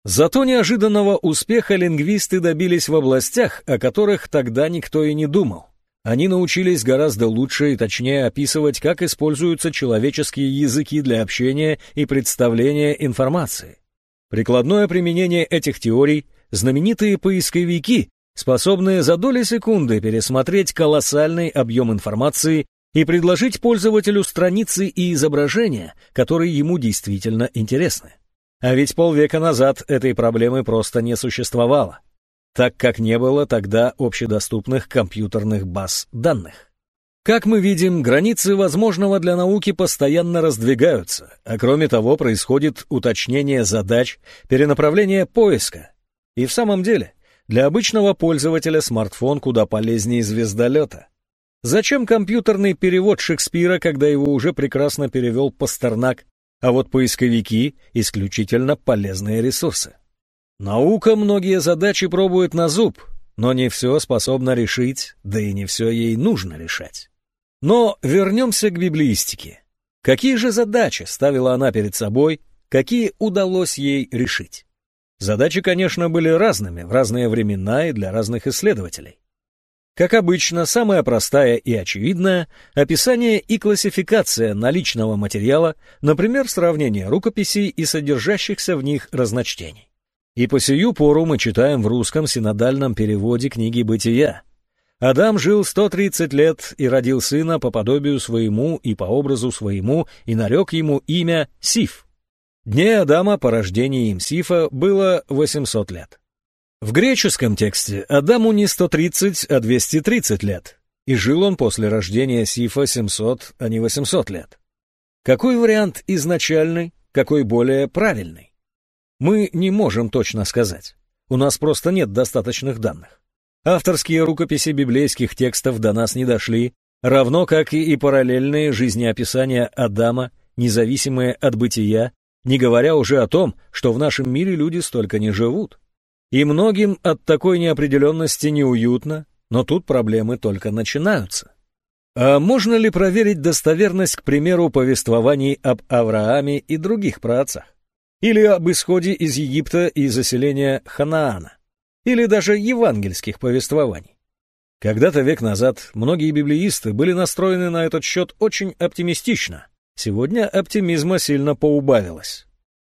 Зато неожиданного успеха лингвисты добились в областях, о которых тогда никто и не думал. Они научились гораздо лучше и точнее описывать, как используются человеческие языки для общения и представления информации. Прикладное применение этих теорий – знаменитые поисковики, способные за доли секунды пересмотреть колоссальный объем информации и предложить пользователю страницы и изображения, которые ему действительно интересны. А ведь полвека назад этой проблемы просто не существовало, так как не было тогда общедоступных компьютерных баз данных. Как мы видим, границы возможного для науки постоянно раздвигаются, а кроме того происходит уточнение задач, перенаправление поиска. И в самом деле, для обычного пользователя смартфон куда полезнее звездолета. Зачем компьютерный перевод Шекспира, когда его уже прекрасно перевел Пастернак, а вот поисковики — исключительно полезные ресурсы? Наука многие задачи пробует на зуб, но не все способна решить, да и не все ей нужно решать. Но вернемся к библеистике. Какие же задачи ставила она перед собой, какие удалось ей решить? Задачи, конечно, были разными в разные времена и для разных исследователей. Как обычно, самая простая и очевидная – описание и классификация наличного материала, например, сравнение рукописей и содержащихся в них разночтений. И по сию пору мы читаем в русском синодальном переводе книги «Бытия». Адам жил 130 лет и родил сына по подобию своему и по образу своему, и нарек ему имя Сиф. Дней Адама по рождении им Сифа было 800 лет. В греческом тексте Адаму не 130, а 230 лет, и жил он после рождения Сифа 700, а не 800 лет. Какой вариант изначальный, какой более правильный? Мы не можем точно сказать. У нас просто нет достаточных данных. Авторские рукописи библейских текстов до нас не дошли, равно как и параллельные жизнеописания Адама, независимые от бытия, не говоря уже о том, что в нашем мире люди столько не живут. И многим от такой неопределенности неуютно, но тут проблемы только начинаются. А можно ли проверить достоверность, к примеру, повествований об Аврааме и других праотцах? Или об исходе из Египта и заселения Ханаана? Или даже евангельских повествований? Когда-то век назад многие библеисты были настроены на этот счет очень оптимистично. Сегодня оптимизма сильно поубавилось.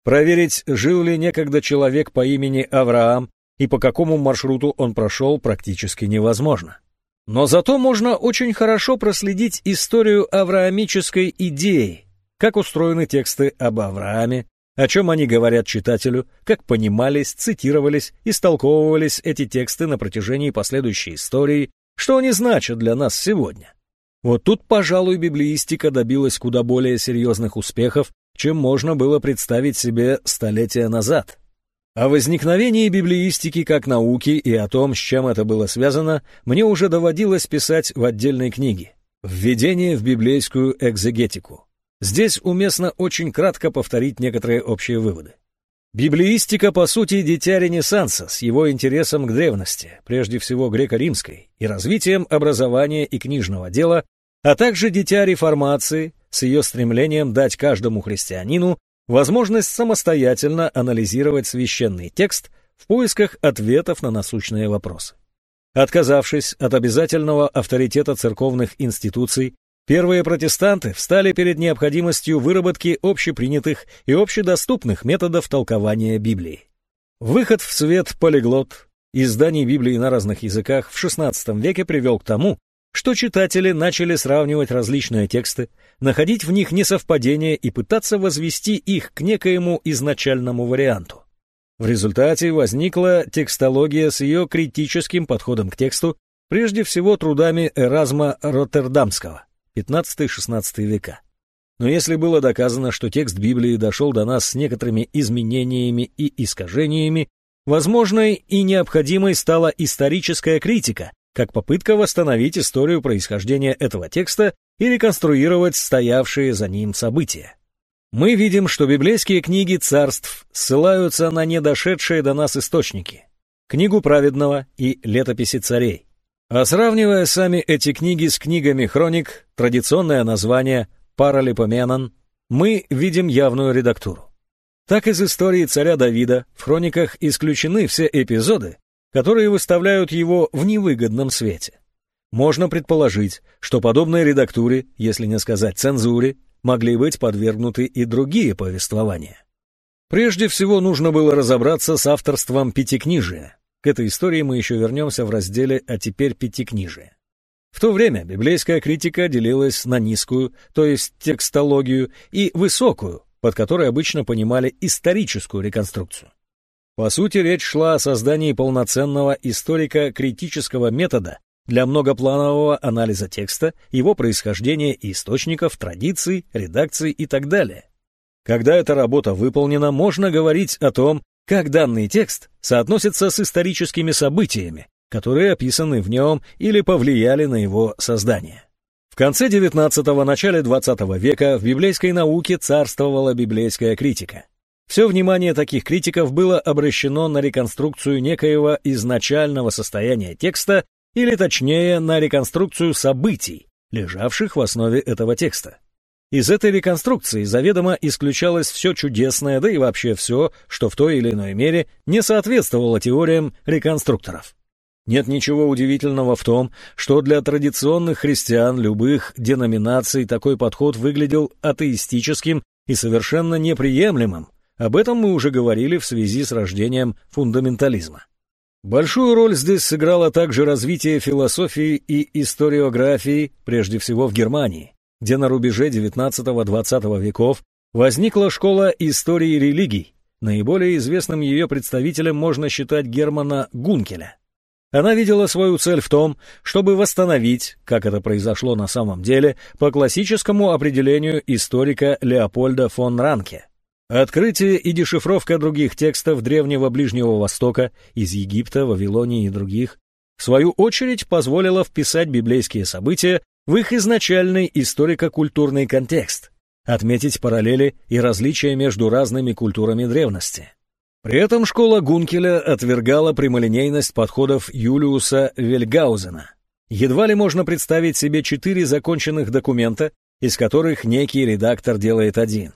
Проверить, жил ли некогда человек по имени Авраам и по какому маршруту он прошел, практически невозможно. Но зато можно очень хорошо проследить историю авраамической идеи, как устроены тексты об Аврааме, о чем они говорят читателю, как понимались, цитировались, истолковывались эти тексты на протяжении последующей истории, что они значат для нас сегодня. Вот тут, пожалуй, библеистика добилась куда более серьезных успехов, чем можно было представить себе столетия назад. О возникновении библеистики как науки и о том, с чем это было связано, мне уже доводилось писать в отдельной книге «Введение в библейскую экзегетику». Здесь уместно очень кратко повторить некоторые общие выводы. Библеистика, по сути, дитя Ренессанса с его интересом к древности, прежде всего греко-римской, и развитием образования и книжного дела, а также дитя реформации с ее стремлением дать каждому христианину возможность самостоятельно анализировать священный текст в поисках ответов на насущные вопросы. Отказавшись от обязательного авторитета церковных институций, первые протестанты встали перед необходимостью выработки общепринятых и общедоступных методов толкования Библии. Выход в свет полиглот изданий Библии на разных языках в XVI веке привел к тому, что читатели начали сравнивать различные тексты, находить в них несовпадения и пытаться возвести их к некоему изначальному варианту. В результате возникла текстология с ее критическим подходом к тексту, прежде всего трудами Эразма Роттердамского, 15-16 века. Но если было доказано, что текст Библии дошел до нас с некоторыми изменениями и искажениями, возможной и необходимой стала историческая критика, как попытка восстановить историю происхождения этого текста и реконструировать стоявшие за ним события. Мы видим, что библейские книги царств ссылаются на недошедшие до нас источники, книгу праведного и летописи царей. А сравнивая сами эти книги с книгами хроник, традиционное название «Паралипоменон», мы видим явную редактуру. Так из истории царя Давида в хрониках исключены все эпизоды, которые выставляют его в невыгодном свете. Можно предположить, что подобной редактуре, если не сказать цензуре, могли быть подвергнуты и другие повествования. Прежде всего нужно было разобраться с авторством Пятикнижия. К этой истории мы еще вернемся в разделе «А теперь Пятикнижие». В то время библейская критика делилась на низкую, то есть текстологию, и высокую, под которой обычно понимали историческую реконструкцию. По сути, речь шла о создании полноценного историко-критического метода для многопланового анализа текста, его происхождения и источников, традиций, редакций и так далее. Когда эта работа выполнена, можно говорить о том, как данный текст соотносится с историческими событиями, которые описаны в нем или повлияли на его создание. В конце XIX – начале XX века в библейской науке царствовала библейская критика. Все внимание таких критиков было обращено на реконструкцию некоего изначального состояния текста или точнее на реконструкцию событий, лежавших в основе этого текста. Из этой реконструкции заведомо исключалось все чудесное, да и вообще все, что в той или иной мере не соответствовало теориям реконструкторов. Нет ничего удивительного в том, что для традиционных христиан любых деноминаций такой подход выглядел атеистическим и совершенно неприемлемым, об этом мы уже говорили в связи с рождением фундаментализма. Большую роль здесь сыграло также развитие философии и историографии, прежде всего в Германии, где на рубеже XIX-XX веков возникла школа истории религий. Наиболее известным ее представителем можно считать Германа Гункеля. Она видела свою цель в том, чтобы восстановить, как это произошло на самом деле, по классическому определению историка Леопольда фон Ранке – Открытие и дешифровка других текстов Древнего Ближнего Востока, из Египта, Вавилонии и других, в свою очередь позволило вписать библейские события в их изначальный историко-культурный контекст, отметить параллели и различия между разными культурами древности. При этом школа Гункеля отвергала прямолинейность подходов Юлиуса Вельгаузена. Едва ли можно представить себе четыре законченных документа, из которых некий редактор делает один.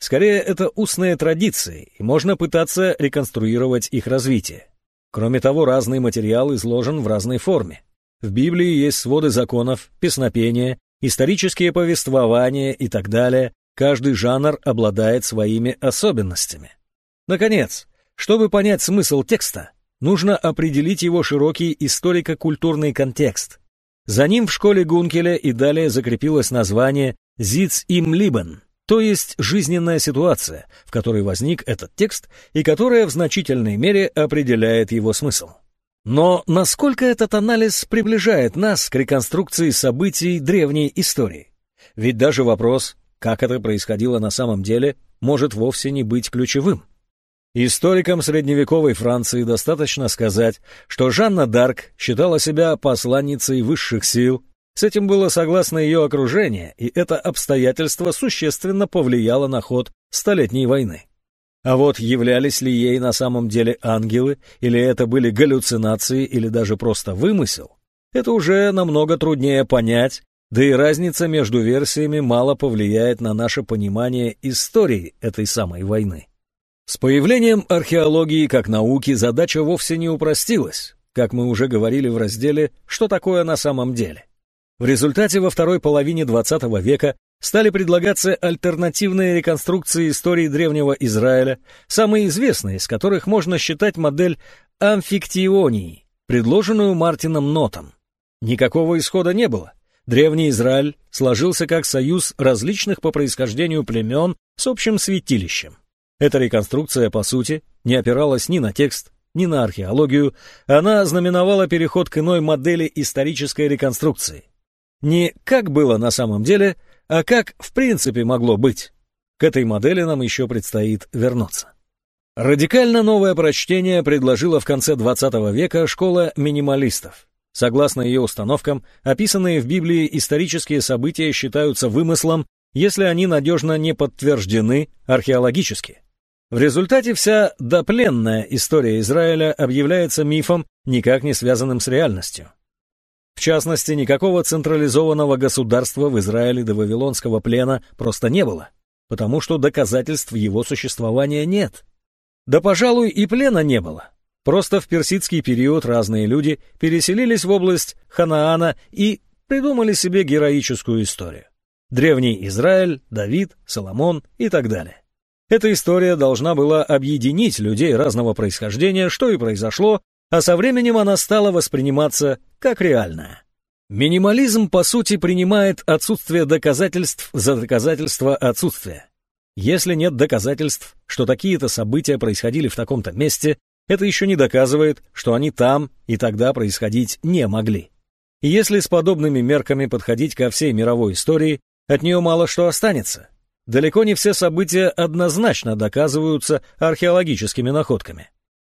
Скорее, это устные традиции, и можно пытаться реконструировать их развитие. Кроме того, разный материал изложен в разной форме. В Библии есть своды законов, песнопения, исторические повествования и так далее. Каждый жанр обладает своими особенностями. Наконец, чтобы понять смысл текста, нужно определить его широкий историко-культурный контекст. За ним в школе Гункеля и далее закрепилось название «Зиц им Либен», то есть жизненная ситуация, в которой возник этот текст и которая в значительной мере определяет его смысл. Но насколько этот анализ приближает нас к реконструкции событий древней истории? Ведь даже вопрос, как это происходило на самом деле, может вовсе не быть ключевым. Историкам средневековой Франции достаточно сказать, что Жанна Дарк считала себя посланницей высших сил, с этим было согласно ее окружение, и это обстоятельство существенно повлияло на ход Столетней войны. А вот являлись ли ей на самом деле ангелы, или это были галлюцинации, или даже просто вымысел, это уже намного труднее понять, да и разница между версиями мало повлияет на наше понимание истории этой самой войны. С появлением археологии как науки задача вовсе не упростилась, как мы уже говорили в разделе «Что такое на самом деле?». В результате во второй половине XX века стали предлагаться альтернативные реконструкции истории древнего Израиля, самые известные из которых можно считать модель амфиктионии, предложенную Мартином Нотом. Никакого исхода не было. Древний Израиль сложился как союз различных по происхождению племен с общим святилищем. Эта реконструкция, по сути, не опиралась ни на текст, ни на археологию, она знаменовала переход к иной модели исторической реконструкции. Не как было на самом деле, а как в принципе могло быть. К этой модели нам еще предстоит вернуться. Радикально новое прочтение предложила в конце XX века школа минималистов. Согласно ее установкам, описанные в Библии исторические события считаются вымыслом, если они надежно не подтверждены археологически. В результате вся допленная история Израиля объявляется мифом, никак не связанным с реальностью. В частности, никакого централизованного государства в Израиле до Вавилонского плена просто не было, потому что доказательств его существования нет. Да, пожалуй, и плена не было. Просто в персидский период разные люди переселились в область Ханаана и придумали себе героическую историю. Древний Израиль, Давид, Соломон и так далее. Эта история должна была объединить людей разного происхождения, что и произошло, а со временем она стала восприниматься как реальная. Минимализм, по сути, принимает отсутствие доказательств за доказательство отсутствия. Если нет доказательств, что такие-то события происходили в таком-то месте, это еще не доказывает, что они там и тогда происходить не могли. И если с подобными мерками подходить ко всей мировой истории, от нее мало что останется. Далеко не все события однозначно доказываются археологическими находками.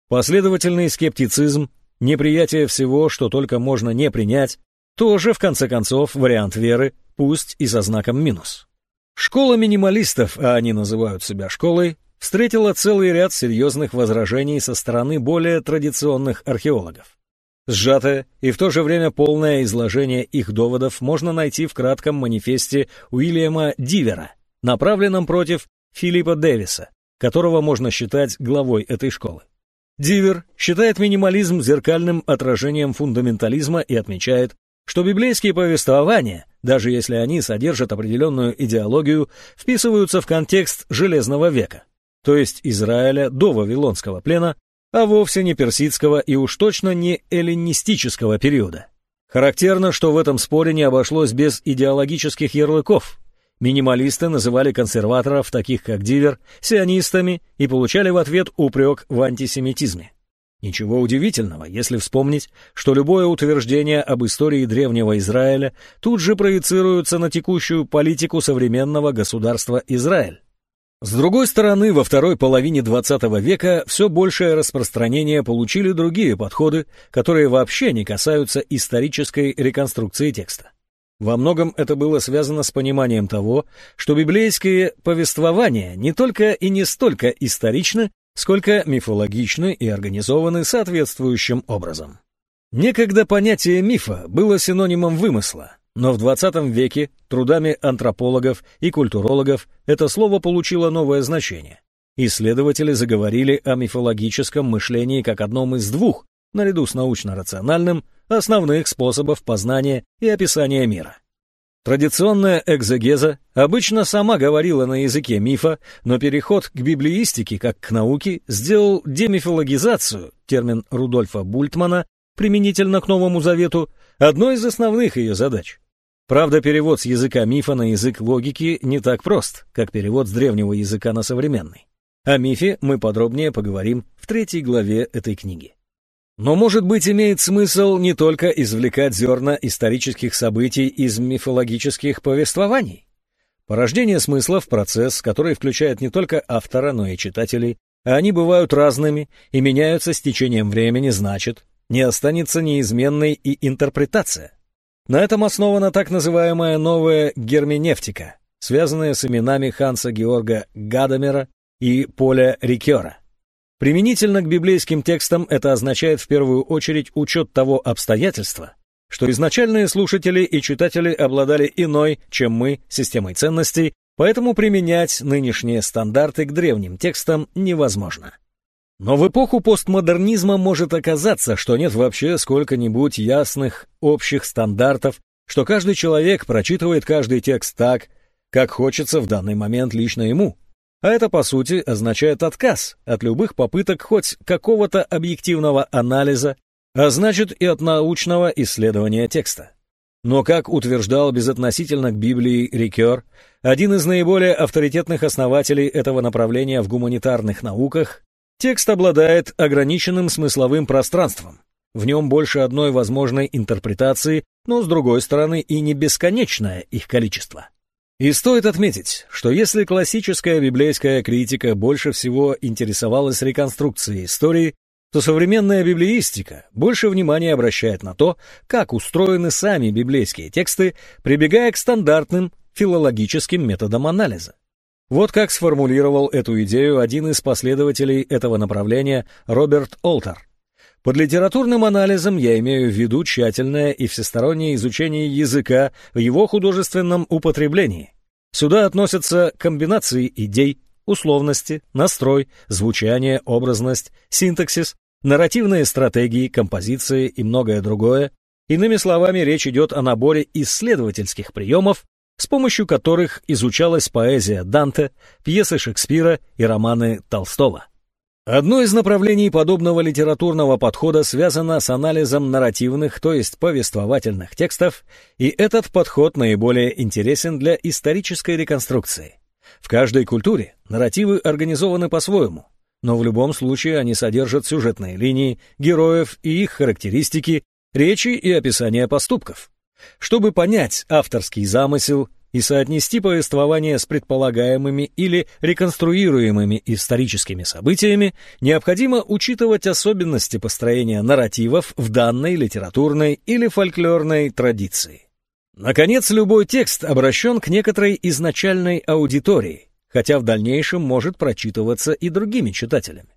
Последовательный скептицизм, неприятие всего, что только можно не принять, тоже, в конце концов, вариант веры, пусть и со знаком минус. Школа минималистов, а они называют себя школой, встретила целый ряд серьезных возражений со стороны более традиционных археологов. Сжатое и в то же время полное изложение их доводов можно найти в кратком манифесте Уильяма Дивера, направленном против Филиппа Дэвиса, которого можно считать главой этой школы. Дивер считает минимализм зеркальным отражением фундаментализма и отмечает, что библейские повествования, даже если они содержат определенную идеологию, вписываются в контекст Железного века, то есть Израиля до Вавилонского плена, а вовсе не персидского и уж точно не эллинистического периода. Характерно, что в этом споре не обошлось без идеологических ярлыков, Минималисты называли консерваторов, таких как Дивер, сионистами и получали в ответ упрек в антисемитизме. Ничего удивительного, если вспомнить, что любое утверждение об истории древнего Израиля тут же проецируется на текущую политику современного государства Израиль. С другой стороны, во второй половине XX века все большее распространение получили другие подходы, которые вообще не касаются исторической реконструкции текста. Во многом это было связано с пониманием того, что библейские повествования не только и не столько историчны, сколько мифологичны и организованы соответствующим образом. Некогда понятие мифа было синонимом вымысла, но в 20 веке трудами антропологов и культурологов это слово получило новое значение. Исследователи заговорили о мифологическом мышлении как одном из двух, наряду с научно-рациональным, основных способов познания и описания мира. Традиционная экзегеза обычно сама говорила на языке мифа, но переход к библеистике как к науке сделал демифологизацию, термин Рудольфа Бультмана, применительно к Новому Завету, одной из основных ее задач. Правда, перевод с языка мифа на язык логики не так прост, как перевод с древнего языка на современный. О мифе мы подробнее поговорим в третьей главе этой книги. Но, может быть, имеет смысл не только извлекать зерна исторических событий из мифологических повествований. Порождение смыслов – процесс, который включает не только автора, но и читателей, а они бывают разными и меняются с течением времени, значит, не останется неизменной и интерпретация. На этом основана так называемая новая герменевтика, связанная с именами Ханса Георга Гадамера и Поля Рикера. Применительно к библейским текстам это означает в первую очередь учет того обстоятельства, что изначальные слушатели и читатели обладали иной, чем мы, системой ценностей, поэтому применять нынешние стандарты к древним текстам невозможно. Но в эпоху постмодернизма может оказаться, что нет вообще сколько-нибудь ясных общих стандартов, что каждый человек прочитывает каждый текст так, как хочется в данный момент лично ему, а это, по сути, означает отказ от любых попыток хоть какого-то объективного анализа, а значит и от научного исследования текста. Но, как утверждал безотносительно к Библии Рикер, один из наиболее авторитетных основателей этого направления в гуманитарных науках, текст обладает ограниченным смысловым пространством. В нем больше одной возможной интерпретации, но, с другой стороны, и не бесконечное их количество. И стоит отметить, что если классическая библейская критика больше всего интересовалась реконструкцией истории, то современная библеистика больше внимания обращает на то, как устроены сами библейские тексты, прибегая к стандартным филологическим методам анализа. Вот как сформулировал эту идею один из последователей этого направления Роберт Олтер. Под литературным анализом я имею в виду тщательное и всестороннее изучение языка в его художественном употреблении. Сюда относятся комбинации идей, условности, настрой, звучание, образность, синтаксис, нарративные стратегии, композиции и многое другое. Иными словами, речь идет о наборе исследовательских приемов, с помощью которых изучалась поэзия Данте, пьесы Шекспира и романы Толстого. Одно из направлений подобного литературного подхода связано с анализом нарративных, то есть повествовательных текстов, и этот подход наиболее интересен для исторической реконструкции. В каждой культуре нарративы организованы по-своему, но в любом случае они содержат сюжетные линии, героев и их характеристики, речи и описания поступков. Чтобы понять авторский замысел и соотнести повествование с предполагаемыми или реконструируемыми историческими событиями, необходимо учитывать особенности построения нарративов в данной литературной или фольклорной традиции. Наконец, любой текст обращен к некоторой изначальной аудитории, хотя в дальнейшем может прочитываться и другими читателями.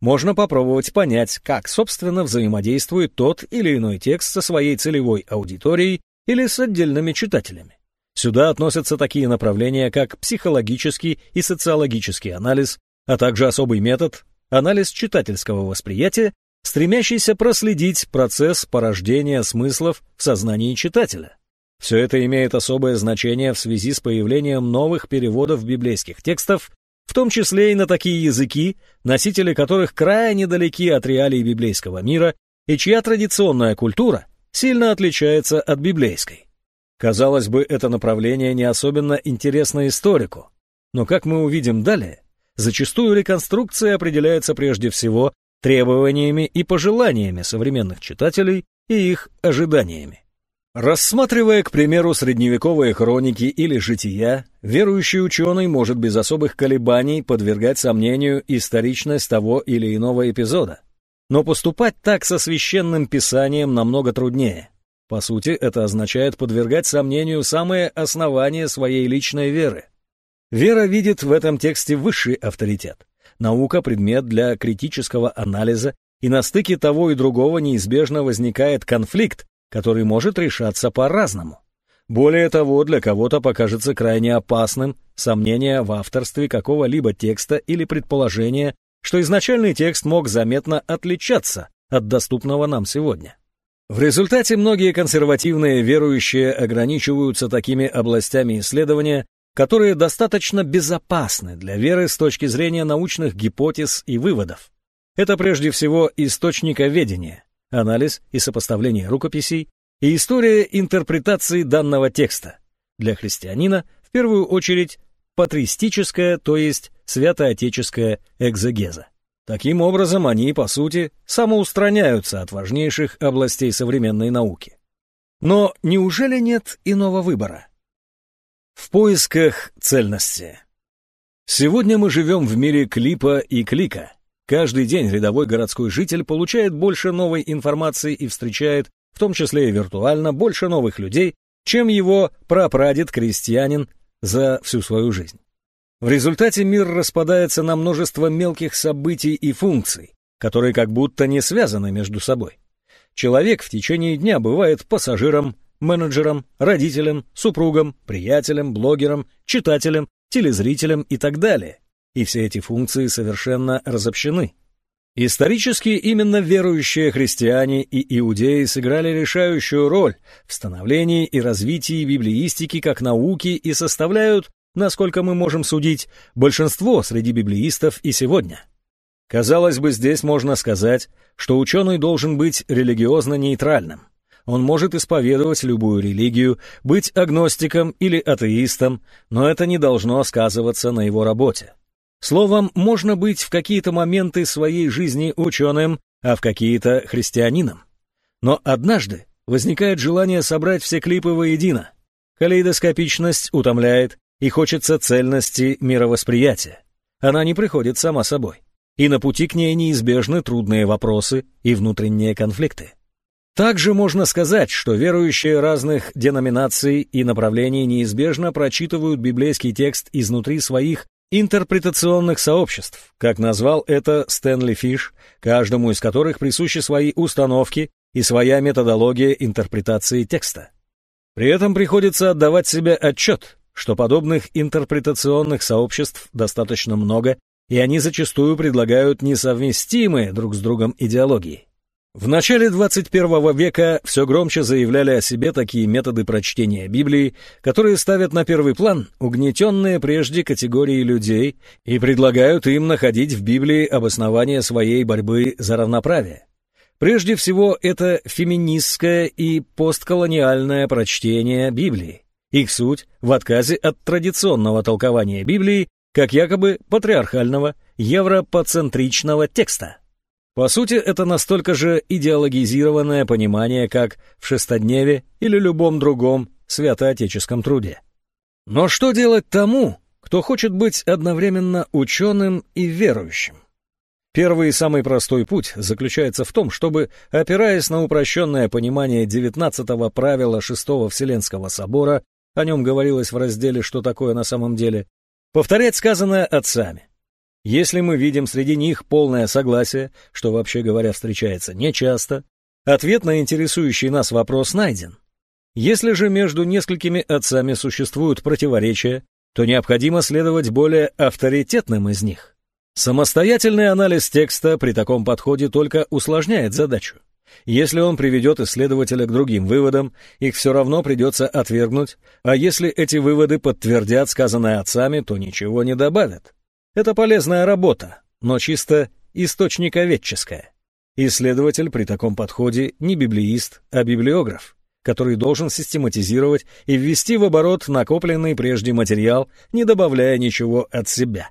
Можно попробовать понять, как, собственно, взаимодействует тот или иной текст со своей целевой аудиторией или с отдельными читателями. Сюда относятся такие направления, как психологический и социологический анализ, а также особый метод – анализ читательского восприятия, стремящийся проследить процесс порождения смыслов в сознании читателя. Все это имеет особое значение в связи с появлением новых переводов библейских текстов, в том числе и на такие языки, носители которых крайне далеки от реалий библейского мира и чья традиционная культура сильно отличается от библейской. Казалось бы, это направление не особенно интересно историку, но, как мы увидим далее, зачастую реконструкция определяется прежде всего требованиями и пожеланиями современных читателей и их ожиданиями. Рассматривая, к примеру, средневековые хроники или жития, верующий ученый может без особых колебаний подвергать сомнению историчность того или иного эпизода. Но поступать так со священным писанием намного труднее. По сути, это означает подвергать сомнению самые основания своей личной веры. Вера видит в этом тексте высший авторитет. наука – предмет для критического анализа, и на стыке того и другого неизбежно возникает конфликт, который может решаться по-разному. Более того, для кого-то покажется крайне опасным сомнение в авторстве какого-либо текста или предположение, что изначальный текст мог заметно отличаться от доступного нам сегодня. В результате многие консервативные верующие ограничиваются такими областями исследования, которые достаточно безопасны для веры с точки зрения научных гипотез и выводов. Это прежде всего источниковедение, анализ и сопоставление рукописей, и история интерпретации данного текста. Для христианина, в первую очередь, патристическая, то есть святоотеческая экзегеза. Таким образом, они, по сути, самоустраняются от важнейших областей современной науки. Но неужели нет иного выбора? В поисках цельности. Сегодня мы живем в мире клипа и клика. Каждый день рядовой городской житель получает больше новой информации и встречает в том числе и виртуально, больше новых людей, чем его прапрадед-крестьянин за всю свою жизнь. В результате мир распадается на множество мелких событий и функций, которые как будто не связаны между собой. Человек в течение дня бывает пассажиром, менеджером, родителем, супругом, приятелем, блогером, читателем, телезрителем и так далее. И все эти функции совершенно разобщены. Исторически именно верующие христиане и иудеи сыграли решающую роль в становлении и развитии библеистики как науки и составляют, насколько мы можем судить, большинство среди библеистов и сегодня. Казалось бы, здесь можно сказать, что ученый должен быть религиозно-нейтральным. Он может исповедовать любую религию, быть агностиком или атеистом, но это не должно сказываться на его работе. Словом, можно быть в какие-то моменты своей жизни ученым, а в какие-то христианином. Но однажды возникает желание собрать все клипы воедино. Калейдоскопичность утомляет, и хочется цельности мировосприятия. Она не приходит сама собой. И на пути к ней неизбежны трудные вопросы и внутренние конфликты. Также можно сказать, что верующие разных деноминаций и направлений неизбежно прочитывают библейский текст изнутри своих интерпретационных сообществ, как назвал это Стэнли Фиш, каждому из которых присущи свои установки и своя методология интерпретации текста. При этом приходится отдавать себе отчет, что подобных интерпретационных сообществ достаточно много, и они зачастую предлагают несовместимые друг с другом идеологии. В начале 21 века все громче заявляли о себе такие методы прочтения Библии, которые ставят на первый план угнетенные прежде категории людей и предлагают им находить в Библии обоснование своей борьбы за равноправие. Прежде всего, это феминистское и постколониальное прочтение Библии. Их суть в отказе от традиционного толкования Библии как якобы патриархального, европоцентричного текста. По сути, это настолько же идеологизированное понимание, как в шестодневе или любом другом святоотеческом труде. Но что делать тому, кто хочет быть одновременно ученым и верующим? Первый и самый простой путь заключается в том, чтобы, опираясь на упрощенное понимание 19-го правила Шестого Вселенского Собора, о нем говорилось в разделе «Что такое на самом деле», повторять сказанное отцами, если мы видим среди них полное согласие, что вообще говоря встречается нечасто, ответ на интересующий нас вопрос найден. Если же между несколькими отцами существуют противоречия, то необходимо следовать более авторитетным из них. Самостоятельный анализ текста при таком подходе только усложняет задачу. Если он приведет исследователя к другим выводам, их все равно придется отвергнуть, а если эти выводы подтвердят сказанное отцами, то ничего не добавят. Это полезная работа, но чисто источниковедческая. Исследователь при таком подходе не библеист, а библиограф, который должен систематизировать и ввести в оборот накопленный прежде материал, не добавляя ничего от себя.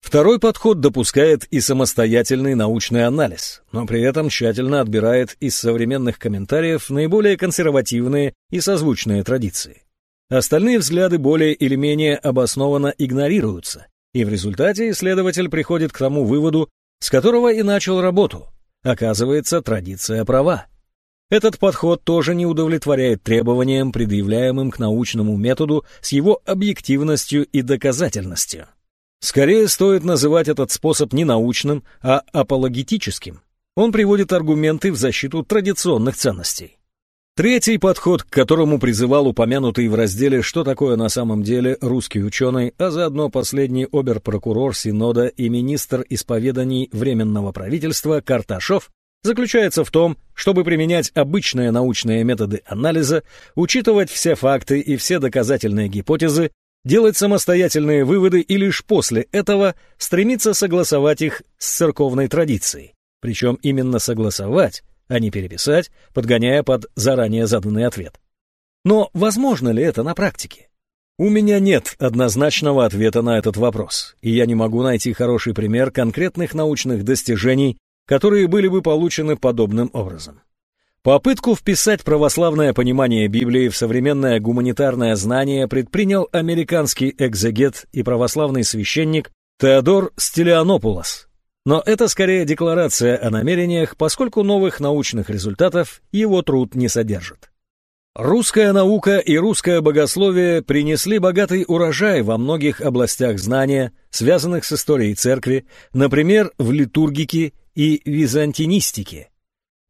Второй подход допускает и самостоятельный научный анализ, но при этом тщательно отбирает из современных комментариев наиболее консервативные и созвучные традиции. Остальные взгляды более или менее обоснованно игнорируются, и в результате исследователь приходит к тому выводу, с которого и начал работу. Оказывается, традиция права. Этот подход тоже не удовлетворяет требованиям, предъявляемым к научному методу с его объективностью и доказательностью. Скорее стоит называть этот способ не научным, а апологетическим. Он приводит аргументы в защиту традиционных ценностей. Третий подход, к которому призывал упомянутый в разделе «Что такое на самом деле русский ученый», а заодно последний оберпрокурор Синода и министр исповеданий Временного правительства Карташов, заключается в том, чтобы применять обычные научные методы анализа, учитывать все факты и все доказательные гипотезы, делать самостоятельные выводы и лишь после этого стремиться согласовать их с церковной традицией. Причем именно согласовать, а не переписать, подгоняя под заранее заданный ответ. Но возможно ли это на практике? У меня нет однозначного ответа на этот вопрос, и я не могу найти хороший пример конкретных научных достижений, которые были бы получены подобным образом. Попытку вписать православное понимание Библии в современное гуманитарное знание предпринял американский экзегет и православный священник Теодор Стелианопулос но это скорее декларация о намерениях, поскольку новых научных результатов его труд не содержит. Русская наука и русское богословие принесли богатый урожай во многих областях знания, связанных с историей церкви, например, в литургике и византинистике.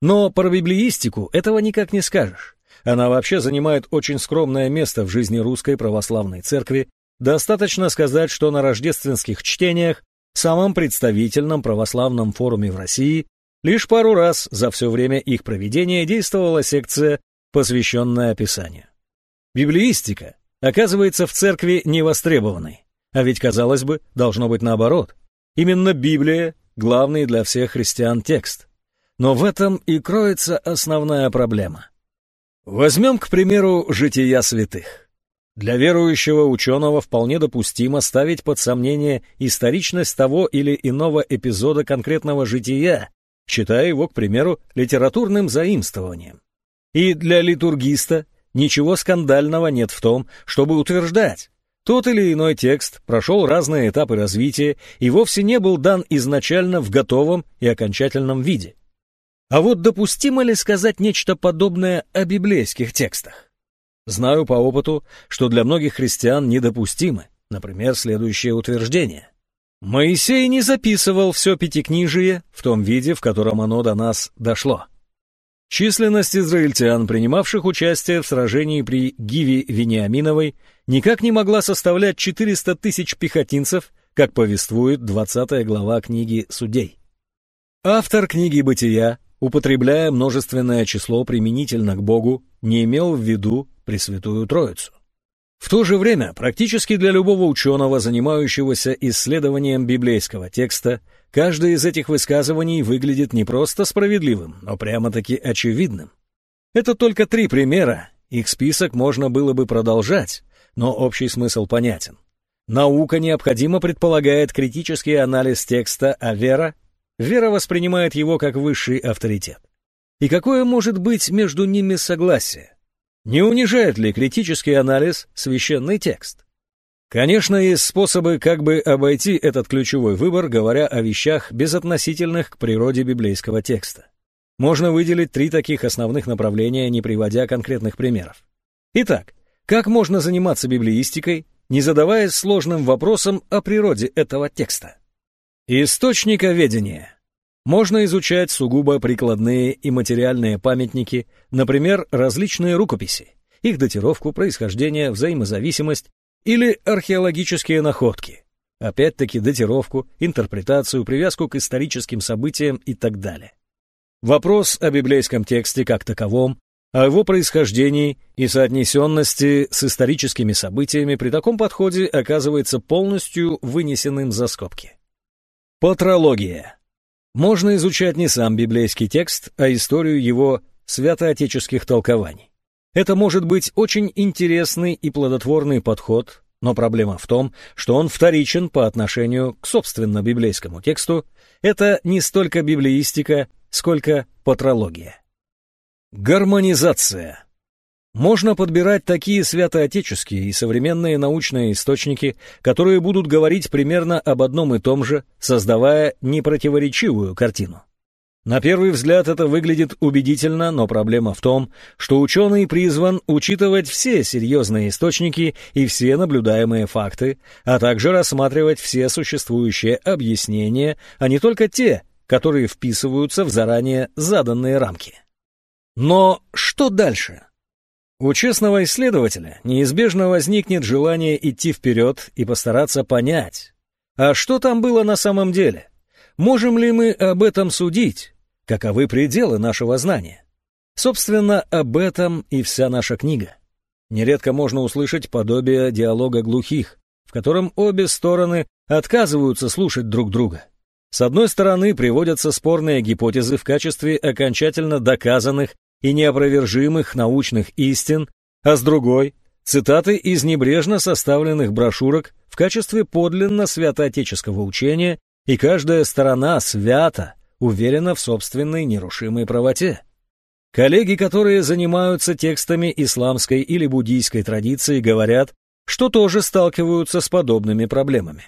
Но про библеистику этого никак не скажешь. Она вообще занимает очень скромное место в жизни русской православной церкви. Достаточно сказать, что на рождественских чтениях самом представительном православном форуме в России, лишь пару раз за все время их проведения действовала секция, посвященная Писанию. Библеистика оказывается в церкви невостребованной, а ведь, казалось бы, должно быть наоборот. Именно Библия – главный для всех христиан текст. Но в этом и кроется основная проблема. Возьмем, к примеру, «Жития святых». Для верующего ученого вполне допустимо ставить под сомнение историчность того или иного эпизода конкретного жития, считая его, к примеру, литературным заимствованием. И для литургиста ничего скандального нет в том, чтобы утверждать, тот или иной текст прошел разные этапы развития и вовсе не был дан изначально в готовом и окончательном виде. А вот допустимо ли сказать нечто подобное о библейских текстах? Знаю по опыту, что для многих христиан недопустимы, например, следующее утверждение. Моисей не записывал все пятикнижие в том виде, в котором оно до нас дошло. Численность израильтян, принимавших участие в сражении при Гиве Вениаминовой, никак не могла составлять 400 тысяч пехотинцев, как повествует 20 глава книги «Судей». Автор книги «Бытия», употребляя множественное число применительно к Богу, не имел в виду Пресвятую Троицу. В то же время, практически для любого ученого, занимающегося исследованием библейского текста, каждое из этих высказываний выглядит не просто справедливым, но прямо-таки очевидным. Это только три примера, их список можно было бы продолжать, но общий смысл понятен. Наука необходимо предполагает критический анализ текста, а вера? Вера воспринимает его как высший авторитет. И какое может быть между ними согласие? Не унижает ли критический анализ священный текст? Конечно, есть способы как бы обойти этот ключевой выбор, говоря о вещах безотносительных к природе библейского текста. Можно выделить три таких основных направления, не приводя конкретных примеров. Итак, как можно заниматься библеистикой, не задаваясь сложным вопросом о природе этого текста? Источниковедение – можно изучать сугубо прикладные и материальные памятники, например, различные рукописи, их датировку, происхождение, взаимозависимость или археологические находки. Опять-таки датировку, интерпретацию, привязку к историческим событиям и так далее. Вопрос о библейском тексте как таковом, о его происхождении и соотнесенности с историческими событиями при таком подходе оказывается полностью вынесенным за скобки. Патрология можно изучать не сам библейский текст, а историю его святоотеческих толкований. Это может быть очень интересный и плодотворный подход, но проблема в том, что он вторичен по отношению к собственно библейскому тексту. Это не столько библеистика, сколько патрология. Гармонизация. Можно подбирать такие святоотеческие и современные научные источники, которые будут говорить примерно об одном и том же, создавая непротиворечивую картину. На первый взгляд это выглядит убедительно, но проблема в том, что ученый призван учитывать все серьезные источники и все наблюдаемые факты, а также рассматривать все существующие объяснения, а не только те, которые вписываются в заранее заданные рамки. Но что дальше? У честного исследователя неизбежно возникнет желание идти вперед и постараться понять, а что там было на самом деле? Можем ли мы об этом судить? Каковы пределы нашего знания? Собственно, об этом и вся наша книга. Нередко можно услышать подобие диалога глухих, в котором обе стороны отказываются слушать друг друга. С одной стороны, приводятся спорные гипотезы в качестве окончательно доказанных и неопровержимых научных истин, а с другой — цитаты из небрежно составленных брошюрок в качестве подлинно святоотеческого учения и каждая сторона свята уверена в собственной нерушимой правоте. Коллеги, которые занимаются текстами исламской или буддийской традиции, говорят, что тоже сталкиваются с подобными проблемами.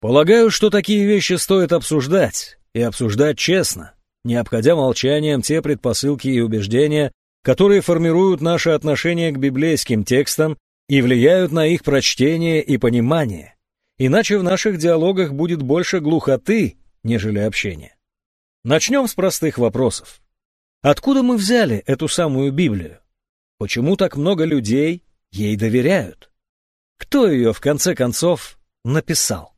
Полагаю, что такие вещи стоит обсуждать, и обсуждать честно, не обходя молчанием те предпосылки и убеждения, которые формируют наше отношение к библейским текстам и влияют на их прочтение и понимание, Иначе в наших диалогах будет больше глухоты, нежели общения. Начнем с простых вопросов. Откуда мы взяли эту самую Библию? Почему так много людей ей доверяют? Кто ее, в конце концов, написал?